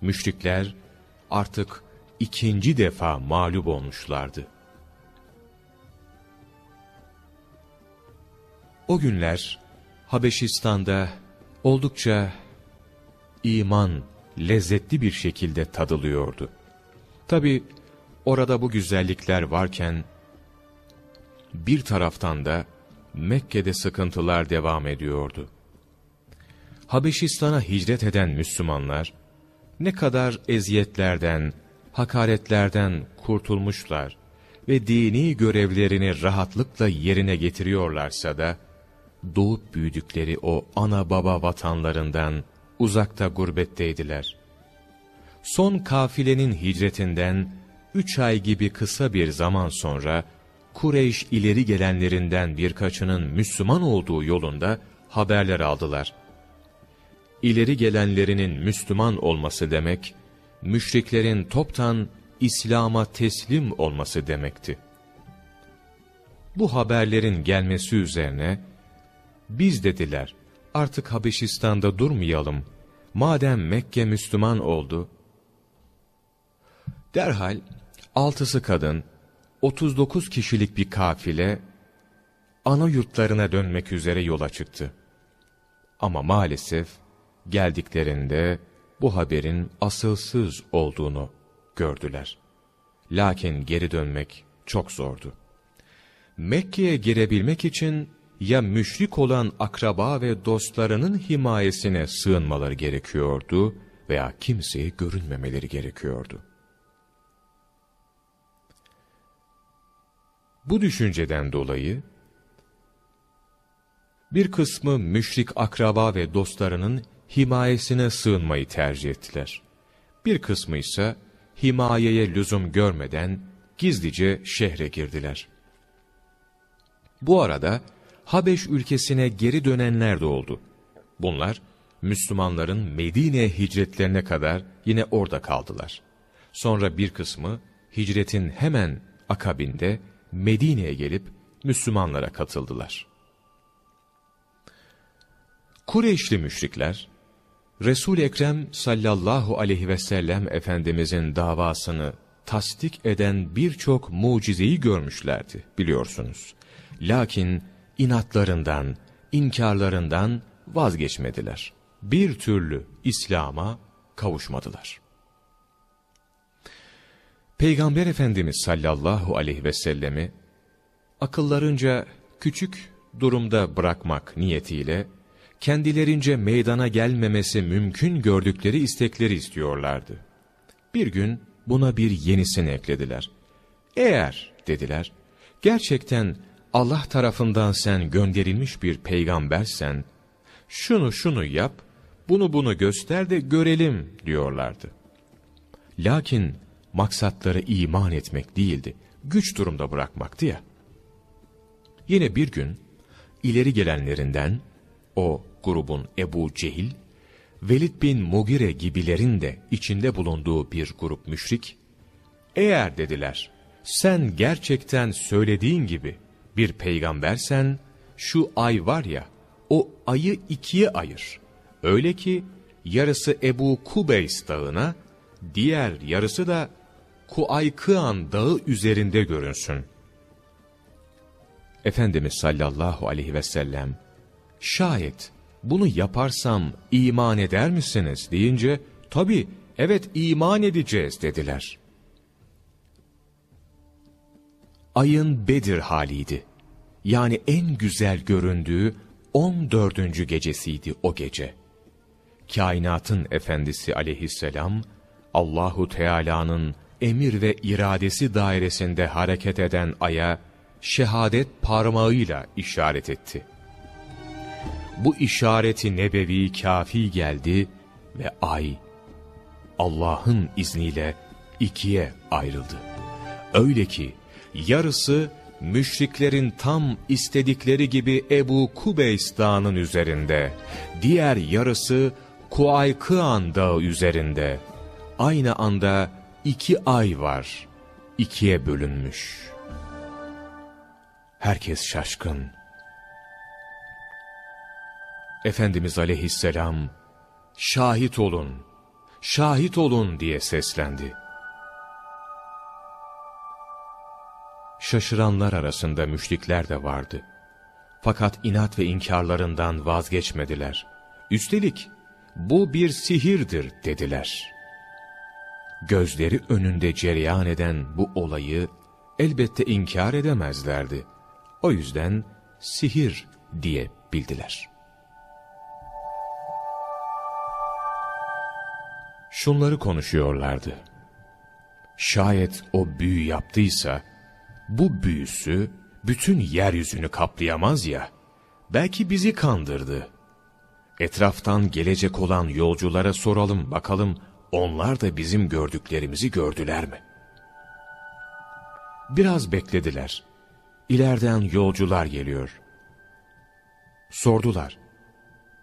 Speaker 1: Müşrikler artık ikinci defa mağlup olmuşlardı. O günler Habeşistan'da oldukça iman lezzetli bir şekilde tadılıyordu. Tabi orada bu güzellikler varken bir taraftan da Mekke'de sıkıntılar devam ediyordu. Habeşistan'a hicret eden Müslümanlar ne kadar eziyetlerden, hakaretlerden kurtulmuşlar ve dini görevlerini rahatlıkla yerine getiriyorlarsa da, doğup büyüdükleri o ana baba vatanlarından uzakta gurbetteydiler. Son kafilenin hicretinden üç ay gibi kısa bir zaman sonra, Kureyş ileri gelenlerinden birkaçının Müslüman olduğu yolunda haberler aldılar. İleri gelenlerinin Müslüman olması demek, müşriklerin toptan İslam'a teslim olması demekti. Bu haberlerin gelmesi üzerine, biz dediler, artık Habeşistan'da durmayalım, madem Mekke Müslüman oldu, derhal altısı kadın, 39 kişilik bir kafile, ana yurtlarına dönmek üzere yola çıktı. Ama maalesef geldiklerinde bu haberin asılsız olduğunu gördüler. Lakin geri dönmek çok zordu. Mekke'ye girebilmek için ya müşrik olan akraba ve dostlarının himayesine sığınmaları gerekiyordu veya kimseye görünmemeleri gerekiyordu. Bu düşünceden dolayı bir kısmı müşrik akraba ve dostlarının himayesine sığınmayı tercih ettiler. Bir kısmı ise himayeye lüzum görmeden gizlice şehre girdiler. Bu arada Habeş ülkesine geri dönenler de oldu. Bunlar Müslümanların Medine hicretlerine kadar yine orada kaldılar. Sonra bir kısmı hicretin hemen akabinde Medine'ye gelip Müslümanlara katıldılar. Kureyşli müşrikler, resul Ekrem sallallahu aleyhi ve sellem Efendimizin davasını tasdik eden birçok mucizeyi görmüşlerdi biliyorsunuz. Lakin inatlarından, inkarlarından vazgeçmediler. Bir türlü İslam'a kavuşmadılar. Peygamber Efendimiz sallallahu aleyhi ve sellemi akıllarınca küçük durumda bırakmak niyetiyle kendilerince meydana gelmemesi mümkün gördükleri istekleri istiyorlardı. Bir gün buna bir yenisini eklediler. Eğer dediler gerçekten Allah tarafından sen gönderilmiş bir peygambersen şunu şunu yap bunu bunu göster de görelim diyorlardı. Lakin maksatları iman etmek değildi, güç durumda bırakmaktı ya. Yine bir gün ileri gelenlerinden o grubun Ebu Cehil, Velid bin Mugire gibilerin de içinde bulunduğu bir grup müşrik, eğer dediler, sen gerçekten söylediğin gibi bir peygambersen, şu ay var ya, o ayı ikiye ayır. Öyle ki, yarısı Ebu Kubeys dağına, diğer yarısı da Kuaykıan dağı üzerinde görünsün. Efendimiz sallallahu aleyhi ve sellem, şayet bunu yaparsam iman eder misiniz deyince, tabi evet iman edeceğiz dediler. ayın Bedir haliydi. Yani en güzel göründüğü 14. gecesiydi o gece. Kainatın efendisi aleyhisselam, Allahu Teala'nın emir ve iradesi dairesinde hareket eden aya şehadet parmağıyla işaret etti. Bu işareti nebevi kafi geldi ve ay Allah'ın izniyle ikiye ayrıldı. Öyle ki yarısı müşriklerin tam istedikleri gibi Ebu Kubeys dağının üzerinde, diğer yarısı Kuaykıan dağı üzerinde. Aynı anda iki ay var, ikiye bölünmüş. Herkes şaşkın. Efendimiz aleyhisselam, şahit olun, şahit olun diye seslendi. Şaşıranlar arasında müşrikler de vardı. Fakat inat ve inkarlarından vazgeçmediler. Üstelik bu bir sihirdir dediler. Gözleri önünde cereyan eden bu olayı elbette inkar edemezlerdi. O yüzden sihir diye bildiler. Şunları konuşuyorlardı. Şayet o büyü yaptıysa, bu büyüsü bütün yeryüzünü kaplayamaz ya, belki bizi kandırdı. Etraftan gelecek olan yolculara soralım bakalım, onlar da bizim gördüklerimizi gördüler mi? Biraz beklediler. İleriden yolcular geliyor. Sordular.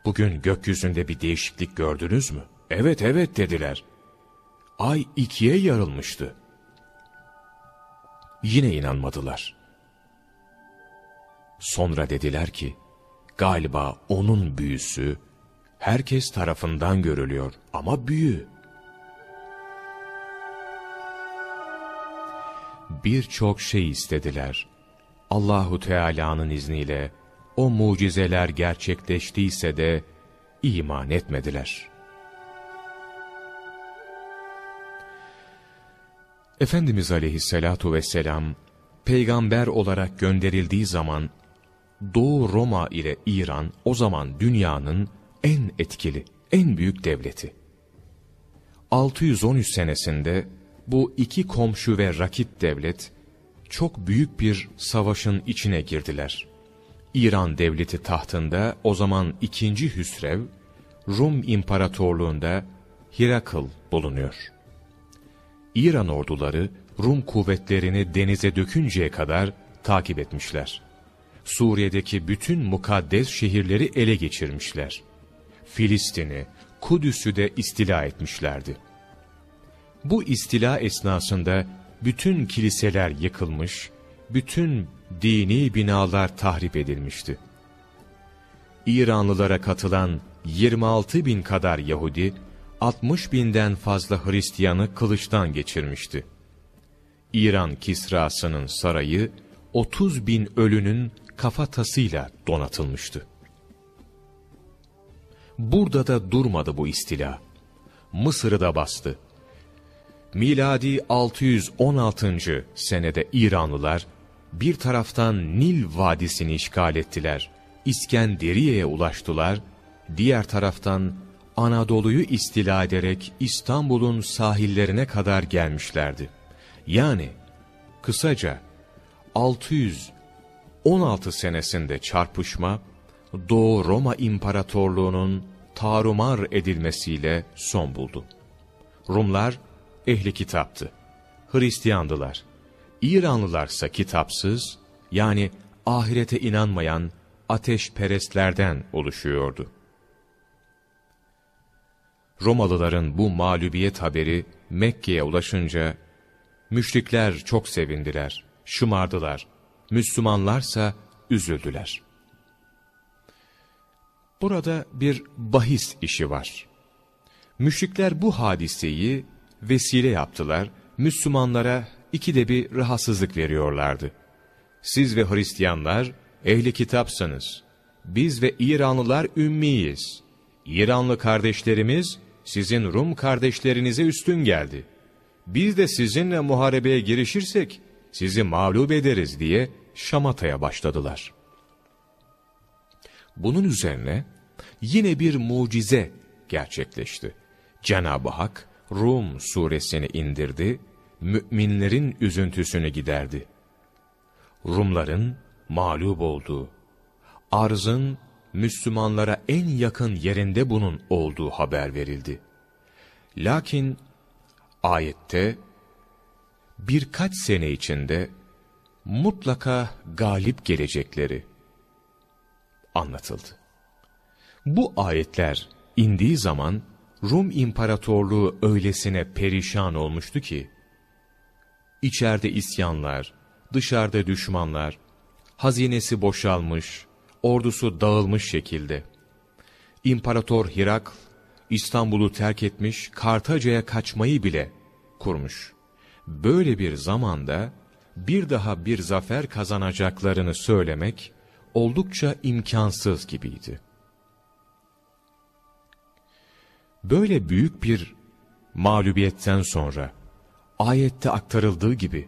Speaker 1: Bugün gökyüzünde bir değişiklik gördünüz mü? Evet evet dediler. Ay ikiye yarılmıştı. Yine inanmadılar. Sonra dediler ki, galiba onun büyüsü herkes tarafından görülüyor ama büyü. Birçok şey istediler. Allahu Teala'nın izniyle o mucizeler gerçekleştiyse de iman etmediler. Efendimiz aleyhissalatu vesselam peygamber olarak gönderildiği zaman Doğu Roma ile İran o zaman dünyanın en etkili, en büyük devleti. 613 senesinde bu iki komşu ve rakip devlet çok büyük bir savaşın içine girdiler. İran devleti tahtında o zaman ikinci Hüsrev, Rum İmparatorluğunda Hirakl bulunuyor. İran orduları Rum kuvvetlerini denize dökünceye kadar takip etmişler. Suriye'deki bütün mukaddes şehirleri ele geçirmişler. Filistin'i, Kudüs'ü de istila etmişlerdi. Bu istila esnasında bütün kiliseler yıkılmış, bütün dini binalar tahrip edilmişti. İranlılara katılan 26 bin kadar Yahudi, 60 binden fazla Hristiyanı kılıçtan geçirmişti. İran Kisrası'nın sarayı 30 bin ölünün kafatasıyla donatılmıştı. Burada da durmadı bu istila. Mısır'ı da bastı. Miladi 616. senede İranlılar bir taraftan Nil Vadisi'ni işgal ettiler. İskenderiye'ye ulaştılar. Diğer taraftan Anadolu'yu istila ederek İstanbul'un sahillerine kadar gelmişlerdi. Yani kısaca 616 senesinde çarpışma Doğu Roma İmparatorluğu'nun tarumar edilmesiyle son buldu. Rumlar ehli kitaptı. Hristiyandılar. İranlılarsa kitapsız yani ahirete inanmayan ateşperestlerden oluşuyordu. Romalıların bu mağlubiyet haberi Mekke'ye ulaşınca müşrikler çok sevindiler, şımardılar. Müslümanlarsa üzüldüler. Burada bir bahis işi var. Müşrikler bu hadiseyi vesile yaptılar, Müslümanlara ikide bir rahatsızlık veriyorlardı. Siz ve Hristiyanlar ehli kitapsanız, biz ve İranlılar ümmiyiz. İranlı kardeşlerimiz sizin Rum kardeşlerinize üstün geldi. Biz de sizinle muharebeye girişirsek sizi mağlup ederiz diye şamataya başladılar. Bunun üzerine yine bir mucize gerçekleşti. Cenab-ı Hak Rum suresini indirdi, müminlerin üzüntüsünü giderdi. Rumların mağlup olduğu, arzın Müslümanlara en yakın yerinde bunun olduğu haber verildi. Lakin ayette birkaç sene içinde mutlaka galip gelecekleri anlatıldı. Bu ayetler indiği zaman Rum İmparatorluğu öylesine perişan olmuştu ki, içeride isyanlar, dışarıda düşmanlar, hazinesi boşalmış, ordusu dağılmış şekilde. İmparator Hirakl, İstanbul'u terk etmiş, Kartaca'ya kaçmayı bile kurmuş. Böyle bir zamanda bir daha bir zafer kazanacaklarını söylemek oldukça imkansız gibiydi. Böyle büyük bir mağlubiyetten sonra ayette aktarıldığı gibi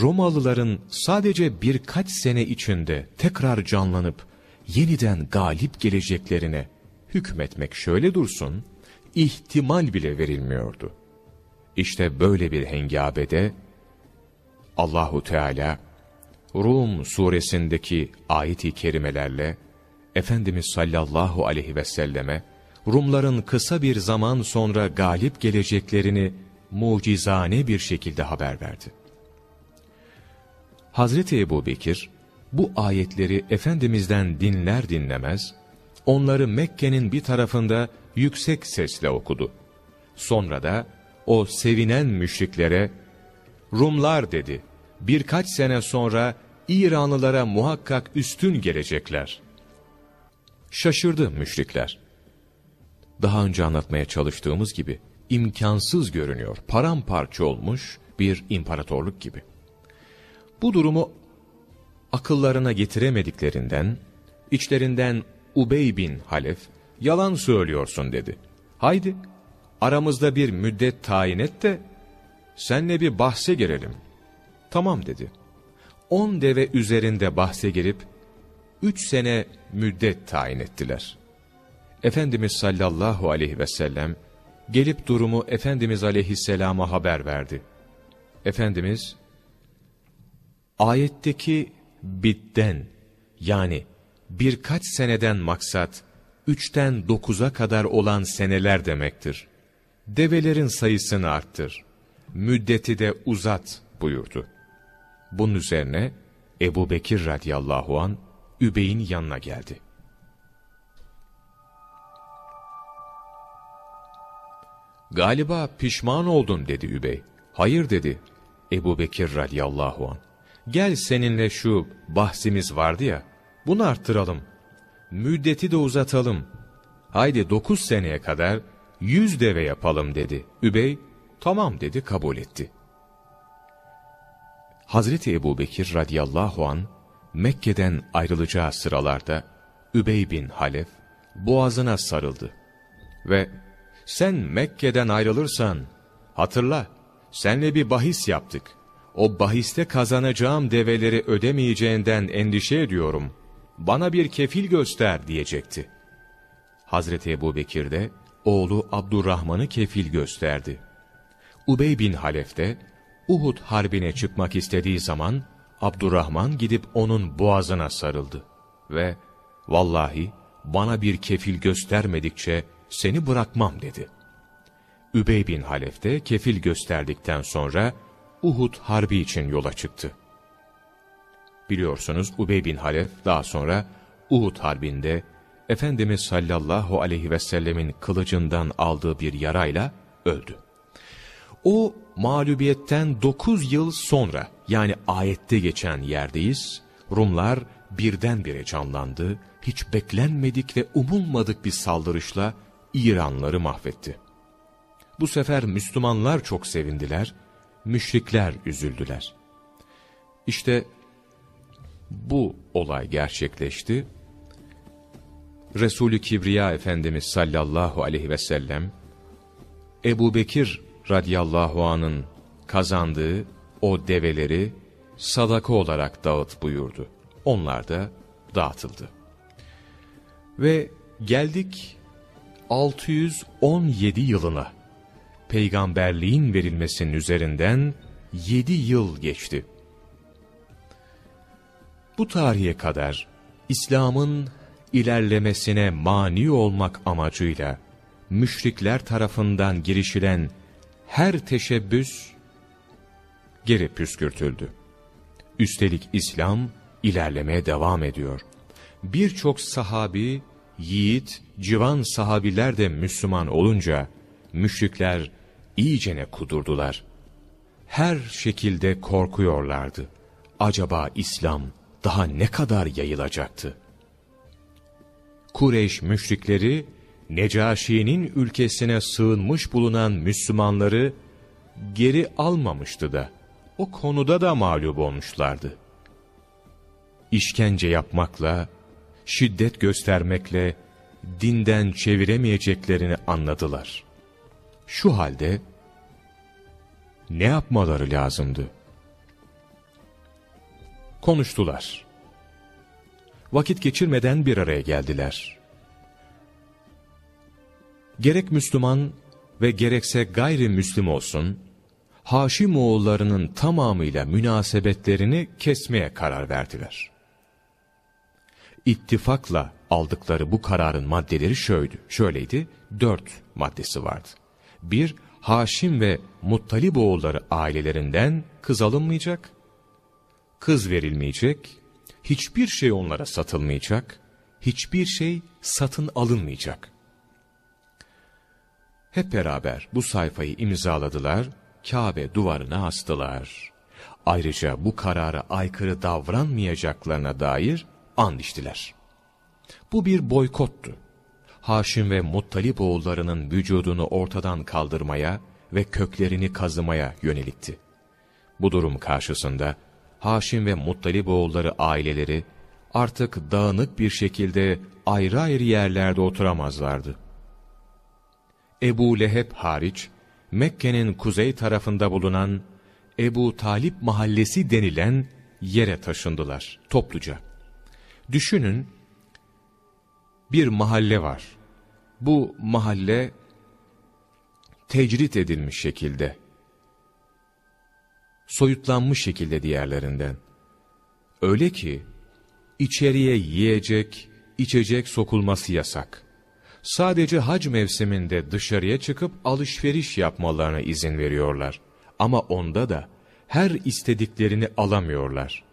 Speaker 1: Romalıların sadece birkaç sene içinde tekrar canlanıp yeniden galip geleceklerine hükmetmek şöyle dursun, ihtimal bile verilmiyordu. İşte böyle bir hengabede Allahu Teala Rum suresindeki ayet-i kerimelerle Efendimiz sallallahu aleyhi ve selleme Rumların kısa bir zaman sonra galip geleceklerini mucizane bir şekilde haber verdi. Hazreti Ebu Bekir, bu ayetleri Efendimiz'den dinler dinlemez, onları Mekke'nin bir tarafında yüksek sesle okudu. Sonra da o sevinen müşriklere, Rumlar dedi, birkaç sene sonra İranlılara muhakkak üstün gelecekler. Şaşırdı müşrikler. Daha önce anlatmaya çalıştığımız gibi, imkansız görünüyor, paramparça olmuş bir imparatorluk gibi. Bu durumu akıllarına getiremediklerinden, içlerinden Ubey bin Halef, yalan söylüyorsun dedi. Haydi, aramızda bir müddet tayin et de, senle bir bahse girelim. Tamam dedi. On deve üzerinde bahse girip, üç sene müddet tayin ettiler. Efendimiz sallallahu aleyhi ve sellem, gelip durumu Efendimiz aleyhisselama haber verdi. Efendimiz, ayetteki bitten yani birkaç seneden maksat üçten dokuza kadar olan seneler demektir. Develerin sayısını arttır, müddeti de uzat buyurdu. Bunun üzerine Ebu Bekir radıyallahu an Übey'in yanına geldi. Galiba pişman oldun dedi Übey. Hayır dedi Ebu Bekir radıyallahu an. Gel seninle şu bahsimiz vardı ya, bunu arttıralım. Müddeti de uzatalım. Haydi dokuz seneye kadar yüz deve yapalım dedi. Übey, tamam dedi kabul etti. Hazreti Ebu Bekir radıyallahu an Mekke'den ayrılacağı sıralarda Übey bin Halef boğazına sarıldı ve sen Mekke'den ayrılırsan hatırla senle bir bahis yaptık o bahiste kazanacağım develeri ödemeyeceğinden endişe ediyorum. Bana bir kefil göster diyecekti. Hazreti Ebu Bekir de oğlu Abdurrahman'ı kefil gösterdi. Ubey bin Halef de Uhud harbine çıkmak istediği zaman Abdurrahman gidip onun boğazına sarıldı ve vallahi bana bir kefil göstermedikçe seni bırakmam dedi. Übey bin Halef de kefil gösterdikten sonra Uhud Harbi için yola çıktı. Biliyorsunuz Ubey bin Halef daha sonra Uhud Harbi'nde Efendimiz sallallahu aleyhi ve sellemin kılıcından aldığı bir yarayla öldü. O mağlubiyetten dokuz yıl sonra yani ayette geçen yerdeyiz. Rumlar birdenbire canlandı, hiç beklenmedik ve umulmadık bir saldırışla İranları mahvetti. Bu sefer Müslümanlar çok sevindiler müşrikler üzüldüler. İşte bu olay gerçekleşti. Resulü Kibriya Efendimiz sallallahu aleyhi ve sellem Ebu Bekir radiyallahu anın kazandığı o develeri sadaka olarak dağıt buyurdu. Onlar da dağıtıldı. Ve geldik 617 yılına. Peygamberliğin verilmesinin üzerinden 7 yıl geçti. Bu tarihe kadar İslam'ın ilerlemesine mani olmak amacıyla müşrikler tarafından girişilen her teşebbüs geri püskürtüldü. Üstelik İslam ilerlemeye devam ediyor. Birçok sahabi, yiğit, civan sahabiler de Müslüman olunca müşrikler iyicene kudurdular. Her şekilde korkuyorlardı. Acaba İslam daha ne kadar yayılacaktı? Kureyş müşrikleri, Necaşi'nin ülkesine sığınmış bulunan Müslümanları geri almamıştı da, o konuda da mağlup olmuşlardı. İşkence yapmakla, şiddet göstermekle, dinden çeviremeyeceklerini anladılar. Şu halde, ne yapmaları lazımdı? Konuştular. Vakit geçirmeden bir araya geldiler. Gerek Müslüman ve gerekse gayrimüslim olsun, Haşimoğullarının tamamıyla münasebetlerini kesmeye karar verdiler. İttifakla aldıkları bu kararın maddeleri şöyle, şöyleydi, dört maddesi vardı. Bir, Haşim ve Muttaliboğulları ailelerinden kız alınmayacak, kız verilmeyecek, hiçbir şey onlara satılmayacak, hiçbir şey satın alınmayacak. Hep beraber bu sayfayı imzaladılar, Kabe duvarına astılar. Ayrıca bu karara aykırı davranmayacaklarına dair and içtiler. Bu bir boykottu. Haşim ve Muttalip oğullarının vücudunu ortadan kaldırmaya ve köklerini kazımaya yönelikti. Bu durum karşısında Haşim ve Muttalip oğulları aileleri artık dağınık bir şekilde ayrı ayrı yerlerde oturamazlardı. Ebu Leheb hariç, Mekke'nin kuzey tarafında bulunan Ebu Talip mahallesi denilen yere taşındılar topluca. Düşünün, bir mahalle var. Bu mahalle tecrit edilmiş şekilde, soyutlanmış şekilde diğerlerinden. Öyle ki, içeriye yiyecek, içecek sokulması yasak. Sadece hac mevsiminde dışarıya çıkıp alışveriş yapmalarına izin veriyorlar. Ama onda da her istediklerini alamıyorlar.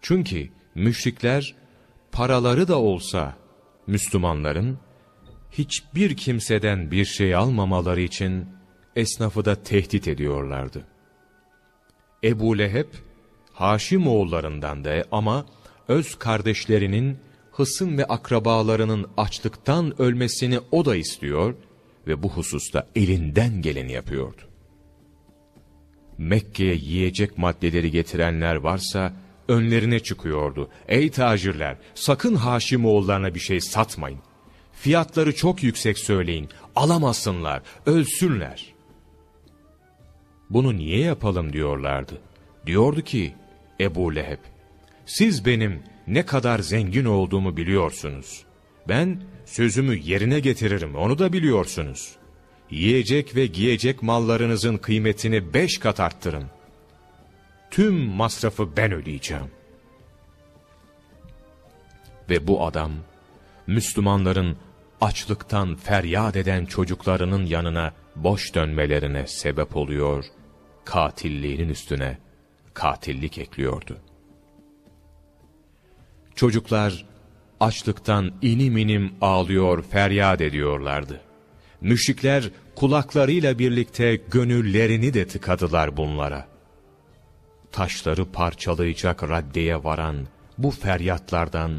Speaker 1: Çünkü müşrikler paraları da olsa Müslümanların hiçbir kimseden bir şey almamaları için esnafı da tehdit ediyorlardı. Ebu Leheb, Haşim oğullarından da ama öz kardeşlerinin, hısım ve akrabalarının açlıktan ölmesini o da istiyor ve bu hususta elinden geleni yapıyordu. Mekke'ye yiyecek maddeleri getirenler varsa önlerine çıkıyordu. Ey tacirler sakın Haşimoğullarına bir şey satmayın. Fiyatları çok yüksek söyleyin. Alamazsınlar, ölsünler. Bunu niye yapalım diyorlardı. Diyordu ki Ebu Leheb, siz benim ne kadar zengin olduğumu biliyorsunuz. Ben sözümü yerine getiririm onu da biliyorsunuz. Yiyecek ve giyecek mallarınızın kıymetini beş kat arttırın. Tüm masrafı ben ödeyeceğim. Ve bu adam, Müslümanların açlıktan feryat eden çocuklarının yanına boş dönmelerine sebep oluyor, katilliğinin üstüne katillik ekliyordu. Çocuklar açlıktan inim inim ağlıyor, feryat ediyorlardı. Müşrikler kulaklarıyla birlikte gönüllerini de tıkadılar bunlara. Taşları parçalayacak raddeye varan bu feryatlardan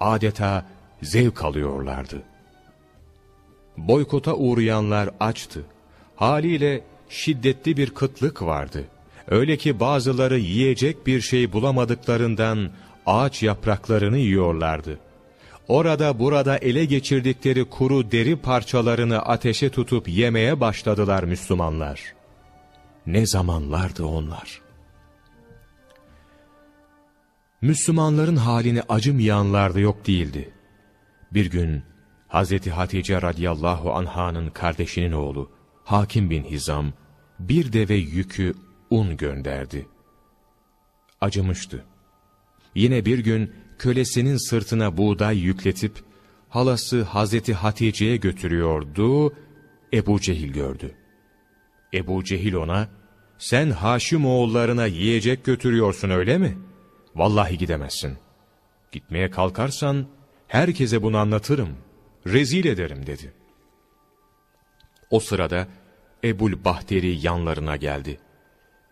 Speaker 1: adeta zevk alıyorlardı. Boykota uğrayanlar açtı. Haliyle şiddetli bir kıtlık vardı. Öyle ki bazıları yiyecek bir şey bulamadıklarından ağaç yapraklarını yiyorlardı. Orada burada ele geçirdikleri kuru deri parçalarını ateşe tutup yemeye başladılar Müslümanlar. Ne zamanlardı onlar. Müslümanların halini acımayanlar da yok değildi. Bir gün Hz. Hatice radıyallahu anhanın kardeşinin oğlu Hakim bin Hizam bir deve yükü un gönderdi. Acımıştı. Yine bir gün kölesinin sırtına buğday yükletip halası Hazreti Hatice'ye götürüyordu, Ebu Cehil gördü. Ebu Cehil ona, sen Haşim oğullarına yiyecek götürüyorsun öyle mi? Vallahi gidemezsin. Gitmeye kalkarsan herkese bunu anlatırım, rezil ederim dedi. O sırada Ebul Bahteri yanlarına geldi.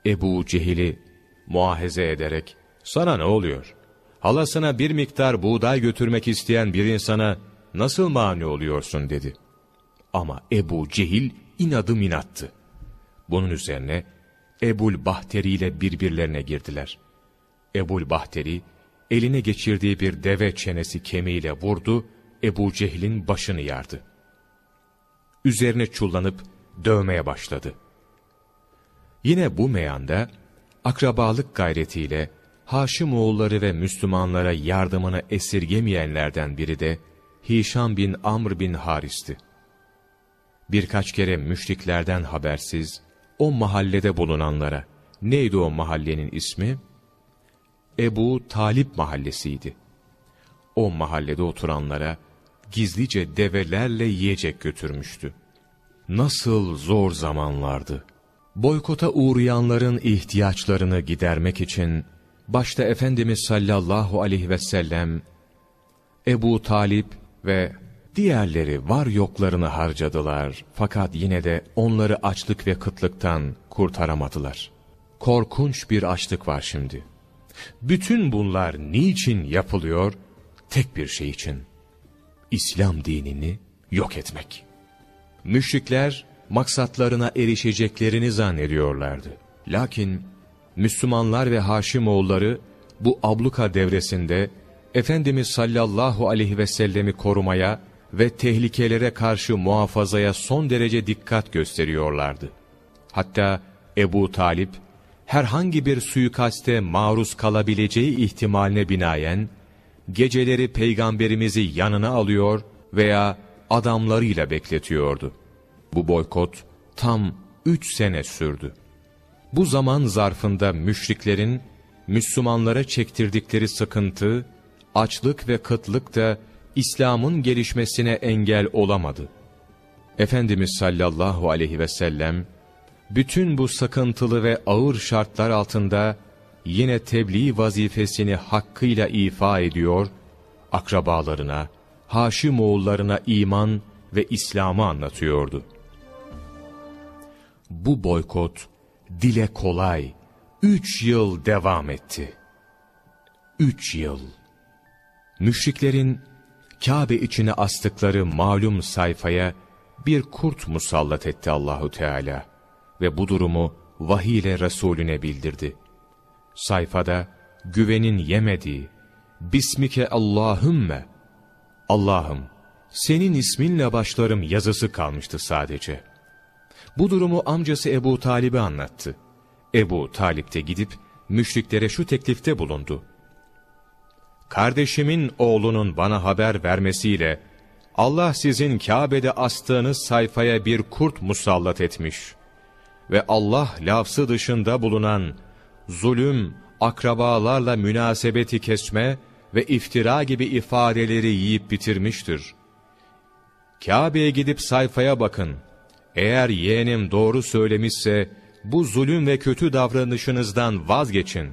Speaker 1: Ebu Cehil'i muahaze ederek, sana ne oluyor? Halasına bir miktar buğday götürmek isteyen bir insana nasıl mani oluyorsun dedi. Ama Ebu Cehil inadım inattı. Bunun üzerine Ebul Bahteri ile birbirlerine girdiler. Ebul Bahteri eline geçirdiği bir deve çenesi kemiğiyle vurdu, Ebu Cehil'in başını yardı. Üzerine çullanıp dövmeye başladı. Yine bu meyanda akrabalık gayretiyle Haşimoğulları ve Müslümanlara yardımını esirgemeyenlerden biri de Hişam bin Amr bin Haris'ti. Birkaç kere müşriklerden habersiz o mahallede bulunanlara, neydi o mahallenin ismi? Ebu Talip mahallesiydi. O mahallede oturanlara gizlice develerle yiyecek götürmüştü. Nasıl zor zamanlardı. Boykota uğrayanların ihtiyaçlarını gidermek için başta Efendimiz sallallahu aleyhi ve sellem, Ebu Talip ve diğerleri var yoklarını harcadılar fakat yine de onları açlık ve kıtlıktan kurtaramadılar. Korkunç bir açlık var şimdi. Bütün bunlar niçin yapılıyor? Tek bir şey için. İslam dinini yok etmek. Müşrikler maksatlarına erişeceklerini zannediyorlardı. Lakin Müslümanlar ve Haşimoğulları bu abluka devresinde Efendimiz sallallahu aleyhi ve sellemi korumaya ve tehlikelere karşı muhafazaya son derece dikkat gösteriyorlardı. Hatta Ebu Talip herhangi bir suikaste maruz kalabileceği ihtimaline binaen geceleri peygamberimizi yanına alıyor veya adamlarıyla bekletiyordu. Bu boykot tam üç sene sürdü. Bu zaman zarfında müşriklerin Müslümanlara çektirdikleri sıkıntı, açlık ve kıtlık da İslam'ın gelişmesine engel olamadı. Efendimiz sallallahu aleyhi ve sellem, bütün bu sıkıntılı ve ağır şartlar altında yine tebliğ vazifesini hakkıyla ifa ediyor, akrabalarına, Haşimoğullarına iman ve İslam'ı anlatıyordu. Bu boykot, dile kolay, üç yıl devam etti. Üç yıl. Müşriklerin Kabe içine astıkları malum sayfaya bir kurt musallat etti Allahu Teala ve bu durumu vahiy ile Resulüne bildirdi. Sayfada güvenin yemediği Bismike Allahümme Allah'ım senin isminle başlarım yazısı kalmıştı sadece. Bu durumu amcası Ebu Talib'e anlattı. Ebu Talip de gidip müşriklere şu teklifte bulundu. Kardeşimin oğlunun bana haber vermesiyle Allah sizin Kabe'de astığınız sayfaya bir kurt musallat etmiş ve Allah lafzı dışında bulunan zulüm, akrabalarla münasebeti kesme ve iftira gibi ifadeleri yiyip bitirmiştir. Kabe'ye gidip sayfaya bakın. Eğer yeğenim doğru söylemişse bu zulüm ve kötü davranışınızdan vazgeçin.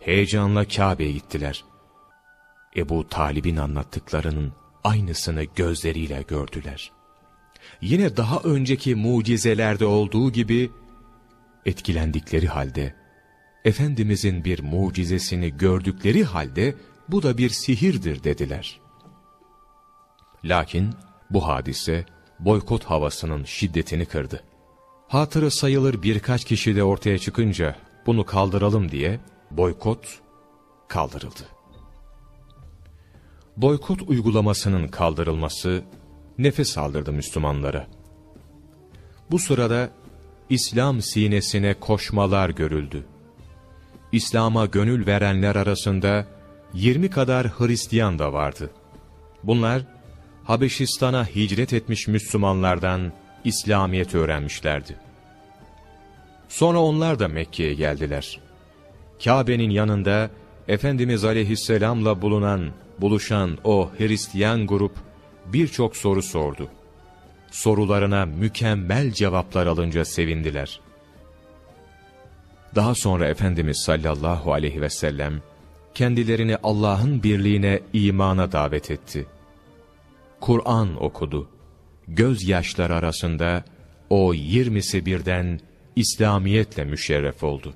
Speaker 1: Heyecanla Kabe'ye gittiler. Ebu Talib'in anlattıklarının aynısını gözleriyle gördüler. Yine daha önceki mucizelerde olduğu gibi etkilendikleri halde, Efendimizin bir mucizesini gördükleri halde bu da bir sihirdir dediler. Lakin bu hadise boykot havasının şiddetini kırdı. Hatırı sayılır birkaç kişi de ortaya çıkınca bunu kaldıralım diye boykot kaldırıldı. Boykot uygulamasının kaldırılması nefes aldırdı Müslümanlara. Bu sırada İslam sinesine koşmalar görüldü. İslam'a gönül verenler arasında 20 kadar Hristiyan da vardı. Bunlar Habeşistan'a hicret etmiş Müslümanlardan İslamiyet öğrenmişlerdi. Sonra onlar da Mekke'ye geldiler. Kabe'nin yanında Efendimiz Aleyhisselam'la bulunan, buluşan o Hristiyan grup birçok soru sordu. Sorularına mükemmel cevaplar alınca sevindiler. Daha sonra Efendimiz sallallahu aleyhi ve sellem kendilerini Allah'ın birliğine, imana davet etti. Kur'an okudu. Gözyaşları arasında o yirmisi birden İslamiyetle müşerref oldu.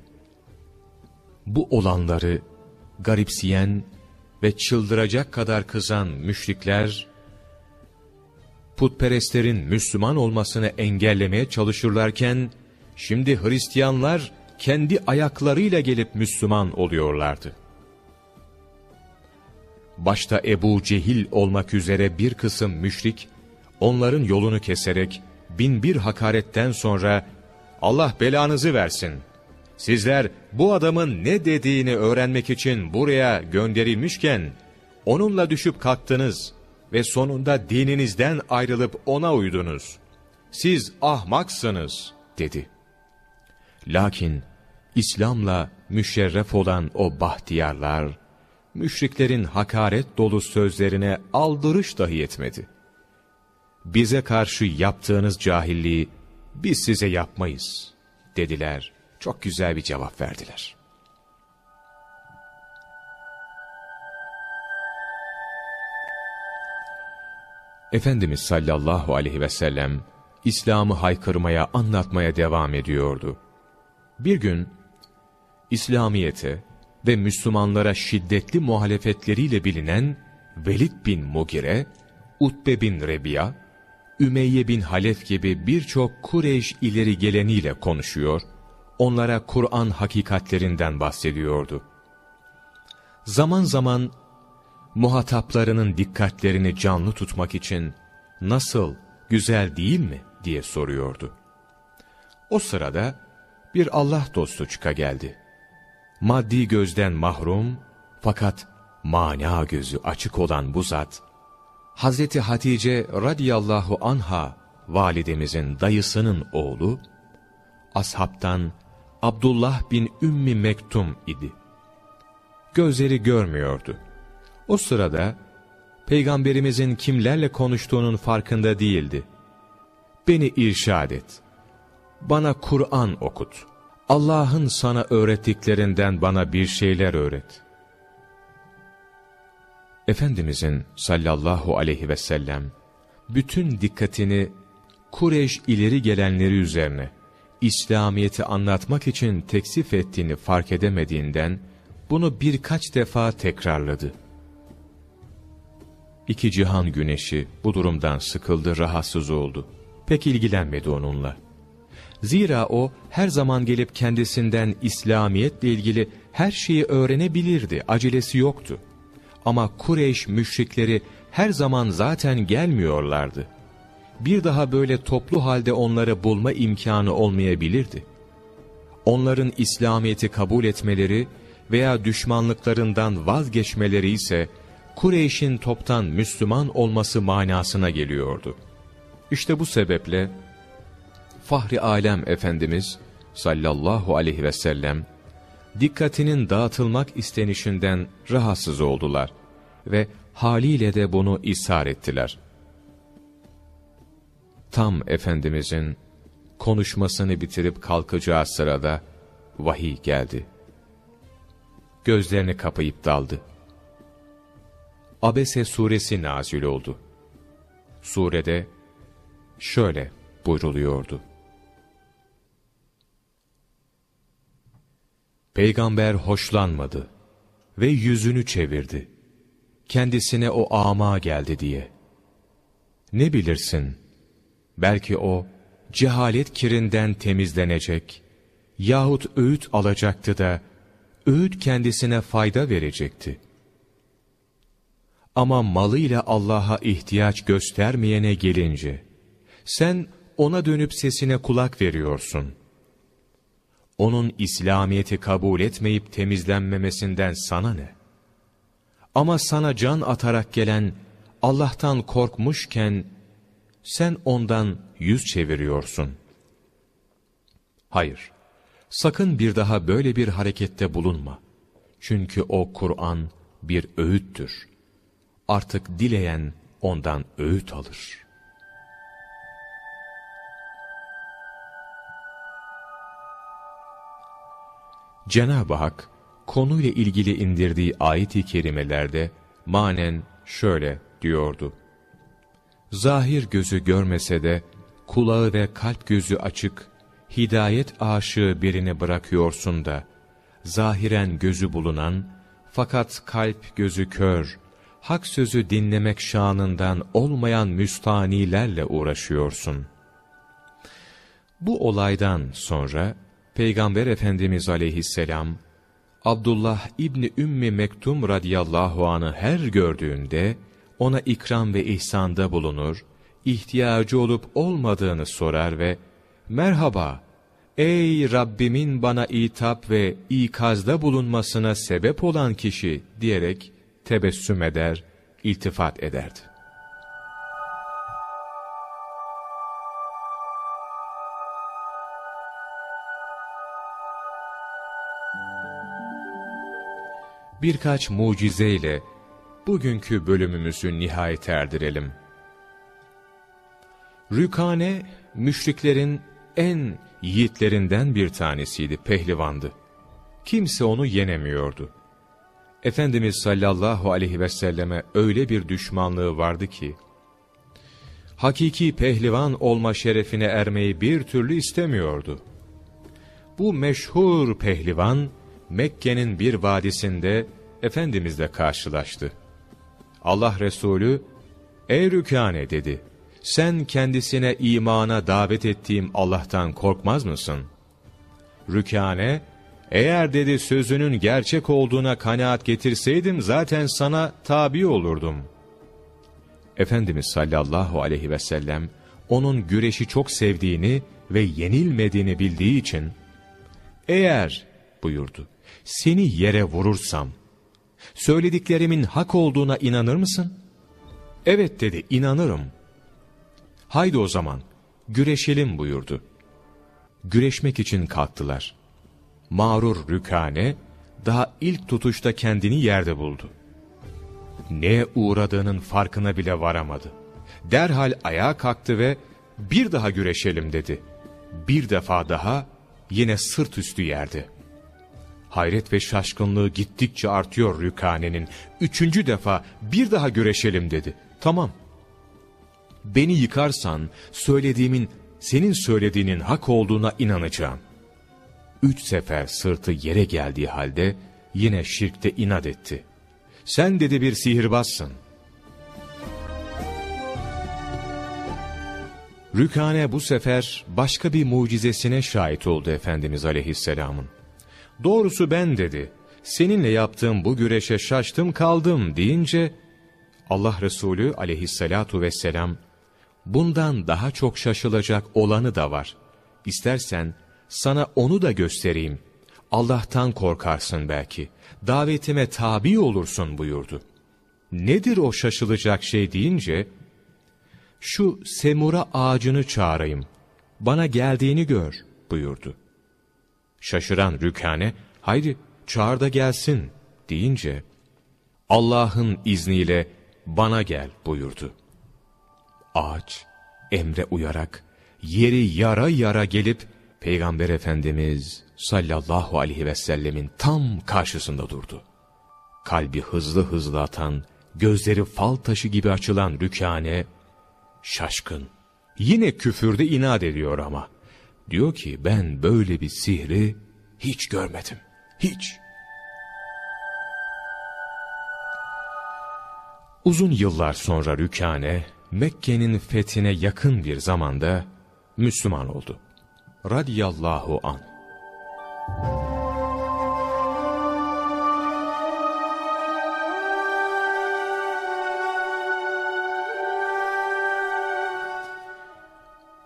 Speaker 1: Bu olanları garipsiyen ve çıldıracak kadar kızan müşrikler, putperestlerin Müslüman olmasını engellemeye çalışırlarken, şimdi Hristiyanlar kendi ayaklarıyla gelip Müslüman oluyorlardı. Başta Ebu Cehil olmak üzere bir kısım müşrik, onların yolunu keserek bin bir hakaretten sonra Allah belanızı versin. Sizler bu adamın ne dediğini öğrenmek için buraya gönderilmişken onunla düşüp kalktınız ve sonunda dininizden ayrılıp ona uydunuz. Siz ahmaksınız dedi. Lakin İslam'la müşerref olan o bahtiyarlar, müşriklerin hakaret dolu sözlerine aldırış dahi etmedi. Bize karşı yaptığınız cahilliği biz size yapmayız dediler. Çok güzel bir cevap verdiler. Efendimiz sallallahu aleyhi ve sellem İslam'ı haykırmaya, anlatmaya devam ediyordu. Bir gün İslamiyete ve Müslümanlara şiddetli muhalefetleriyle bilinen Velid bin Mugire, Utbe bin Rebiya, Ümeyye bin Halef gibi birçok Kureyş ileri geleniyle konuşuyor, onlara Kur'an hakikatlerinden bahsediyordu. Zaman zaman muhataplarının dikkatlerini canlı tutmak için nasıl, güzel değil mi diye soruyordu. O sırada bir Allah dostu çıka geldi. Maddi gözden mahrum fakat mana gözü açık olan bu zat, Hazreti Hatice radiyallahu anha validemizin dayısının oğlu, ashabtan Abdullah bin Ümmi Mektum idi. Gözleri görmüyordu. O sırada Peygamberimizin kimlerle konuştuğunun farkında değildi. Beni irşad et. Bana Kur'an okut. Allah'ın sana öğrettiklerinden bana bir şeyler öğret. Efendimizin sallallahu aleyhi ve sellem bütün dikkatini Kureyş ileri gelenleri üzerine İslamiyet'i anlatmak için teksif ettiğini fark edemediğinden bunu birkaç defa tekrarladı. İki cihan güneşi bu durumdan sıkıldı, rahatsız oldu. Pek ilgilenmedi onunla. Zira o her zaman gelip kendisinden İslamiyetle ilgili her şeyi öğrenebilirdi, acelesi yoktu. Ama Kureyş müşrikleri her zaman zaten gelmiyorlardı. Bir daha böyle toplu halde onları bulma imkanı olmayabilirdi. Onların İslamiyet'i kabul etmeleri veya düşmanlıklarından vazgeçmeleri ise Kureyş'in toptan Müslüman olması manasına geliyordu. İşte bu sebeple Fahri Alem Efendimiz sallallahu aleyhi ve sellem dikkatinin dağıtılmak istenişinden rahatsız oldular ve haliyle de bunu ishar ettiler. Tam Efendimizin konuşmasını bitirip kalkacağı sırada vahiy geldi. Gözlerini kapayıp daldı. Abese suresi nazil oldu. Surede şöyle buyruluyordu. Peygamber hoşlanmadı ve yüzünü çevirdi. Kendisine o ama geldi diye. Ne bilirsin? Belki o cehalet kirinden temizlenecek yahut öğüt alacaktı da öğüt kendisine fayda verecekti. Ama malıyla Allah'a ihtiyaç göstermeyene gelince, sen ona dönüp sesine kulak veriyorsun. onun İslamiyet'i kabul etmeyip temizlenmemesinden sana ne? Ama sana can atarak gelen Allah'tan korkmuşken sen ondan yüz çeviriyorsun. Hayır, sakın bir daha böyle bir harekette bulunma. Çünkü o Kur'an bir öğüttür. Artık dileyen ondan öğüt alır.'' Cenab-ı Hak konuyla ilgili indirdiği ayet-i kerimelerde manen şöyle diyordu. Zahir gözü görmese de kulağı ve kalp gözü açık, hidayet aşığı birini bırakıyorsun da, zahiren gözü bulunan, fakat kalp gözü kör, hak sözü dinlemek şanından olmayan müstanilerle uğraşıyorsun. Bu olaydan sonra, Peygamber Efendimiz aleyhisselam, Abdullah İbni Ümmi Mektum radıyallahu anı her gördüğünde, ona ikram ve ihsanda bulunur, ihtiyacı olup olmadığını sorar ve, Merhaba, ey Rabbimin bana itap ve ikazda bulunmasına sebep olan kişi diyerek tebessüm eder, iltifat ederdi. birkaç mucizeyle bugünkü bölümümüzü nihayet erdirelim. Rükane, müşriklerin en yiğitlerinden bir tanesiydi, pehlivandı. Kimse onu yenemiyordu. Efendimiz sallallahu aleyhi ve selleme öyle bir düşmanlığı vardı ki, hakiki pehlivan olma şerefine ermeyi bir türlü istemiyordu. Bu meşhur pehlivan, Mekke'nin bir vadisinde Efendimizle karşılaştı. Allah Resulü, ''Ey Rükane'' dedi, ''Sen kendisine imana davet ettiğim Allah'tan korkmaz mısın?'' Rükane, ''Eğer'' dedi sözünün gerçek olduğuna kanaat getirseydim zaten sana tabi olurdum. Efendimiz sallallahu aleyhi ve sellem, onun güreşi çok sevdiğini ve yenilmediğini bildiği için, ''Eğer'' buyurdu, seni yere vurursam, söylediklerimin hak olduğuna inanır mısın? Evet dedi, inanırım. Haydi o zaman, güreşelim buyurdu. Güreşmek için kalktılar. Mağrur Rükane, daha ilk tutuşta kendini yerde buldu. Neye uğradığının farkına bile varamadı. Derhal ayağa kalktı ve bir daha güreşelim dedi. Bir defa daha yine sırt üstü yerde. Hayret ve şaşkınlığı gittikçe artıyor Rükane'nin. Üçüncü defa bir daha güreşelim dedi. Tamam. Beni yıkarsan söylediğimin senin söylediğinin hak olduğuna inanacağım. Üç sefer sırtı yere geldiği halde yine şirkte inat etti. Sen dedi bir sihirbazsın. Rükane bu sefer başka bir mucizesine şahit oldu Efendimiz Aleyhisselam'ın. Doğrusu ben dedi, seninle yaptığım bu güreşe şaştım kaldım deyince, Allah Resulü aleyhissalatu vesselam, bundan daha çok şaşılacak olanı da var. İstersen sana onu da göstereyim. Allah'tan korkarsın belki. Davetime tabi olursun buyurdu. Nedir o şaşılacak şey deyince, şu semura ağacını çağırayım. Bana geldiğini gör buyurdu. Şaşıran Rükane, haydi çağır da gelsin deyince, Allah'ın izniyle bana gel buyurdu. Ağaç emre uyarak yeri yara yara gelip Peygamber Efendimiz sallallahu aleyhi ve sellemin tam karşısında durdu. Kalbi hızlı hızlı atan, gözleri fal taşı gibi açılan Rükane, şaşkın. Yine küfürde inat ediyor ama. Diyor ki ben böyle bir sihri hiç görmedim. Hiç. Uzun yıllar sonra Rükane, Mekke'nin fethine yakın bir zamanda Müslüman oldu. Radiyallahu an.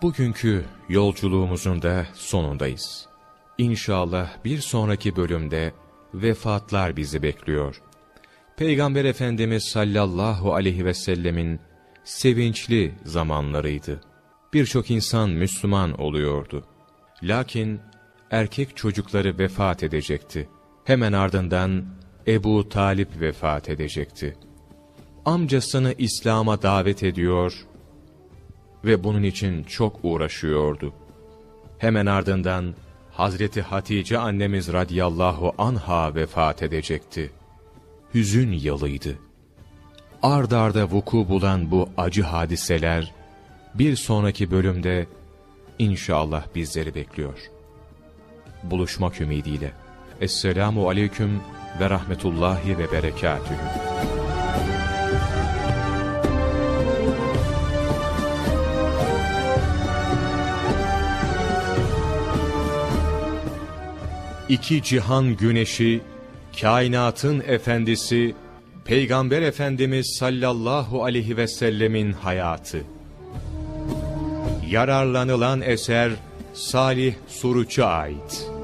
Speaker 1: Bugünkü yolculuğumuzun da sonundayız. İnşallah bir sonraki bölümde vefatlar bizi bekliyor. Peygamber Efendimiz sallallahu aleyhi ve sellemin sevinçli zamanlarıydı. Birçok insan Müslüman oluyordu. Lakin erkek çocukları vefat edecekti. Hemen ardından Ebu Talip vefat edecekti. Amcasını İslam'a davet ediyor ve bunun için çok uğraşıyordu. Hemen ardından Hazreti Hatice annemiz radiyallahu anha vefat edecekti. Hüzün yalıydı. Ard arda vuku bulan bu acı hadiseler, bir sonraki bölümde inşallah bizleri bekliyor. Buluşmak ümidiyle. Esselamu aleyküm ve rahmetullahi ve berekatühü. İki cihan güneşi, kainatın efendisi, Peygamber Efendimiz sallallahu aleyhi ve sellemin hayatı. Yararlanılan eser Salih Suruç'a ait.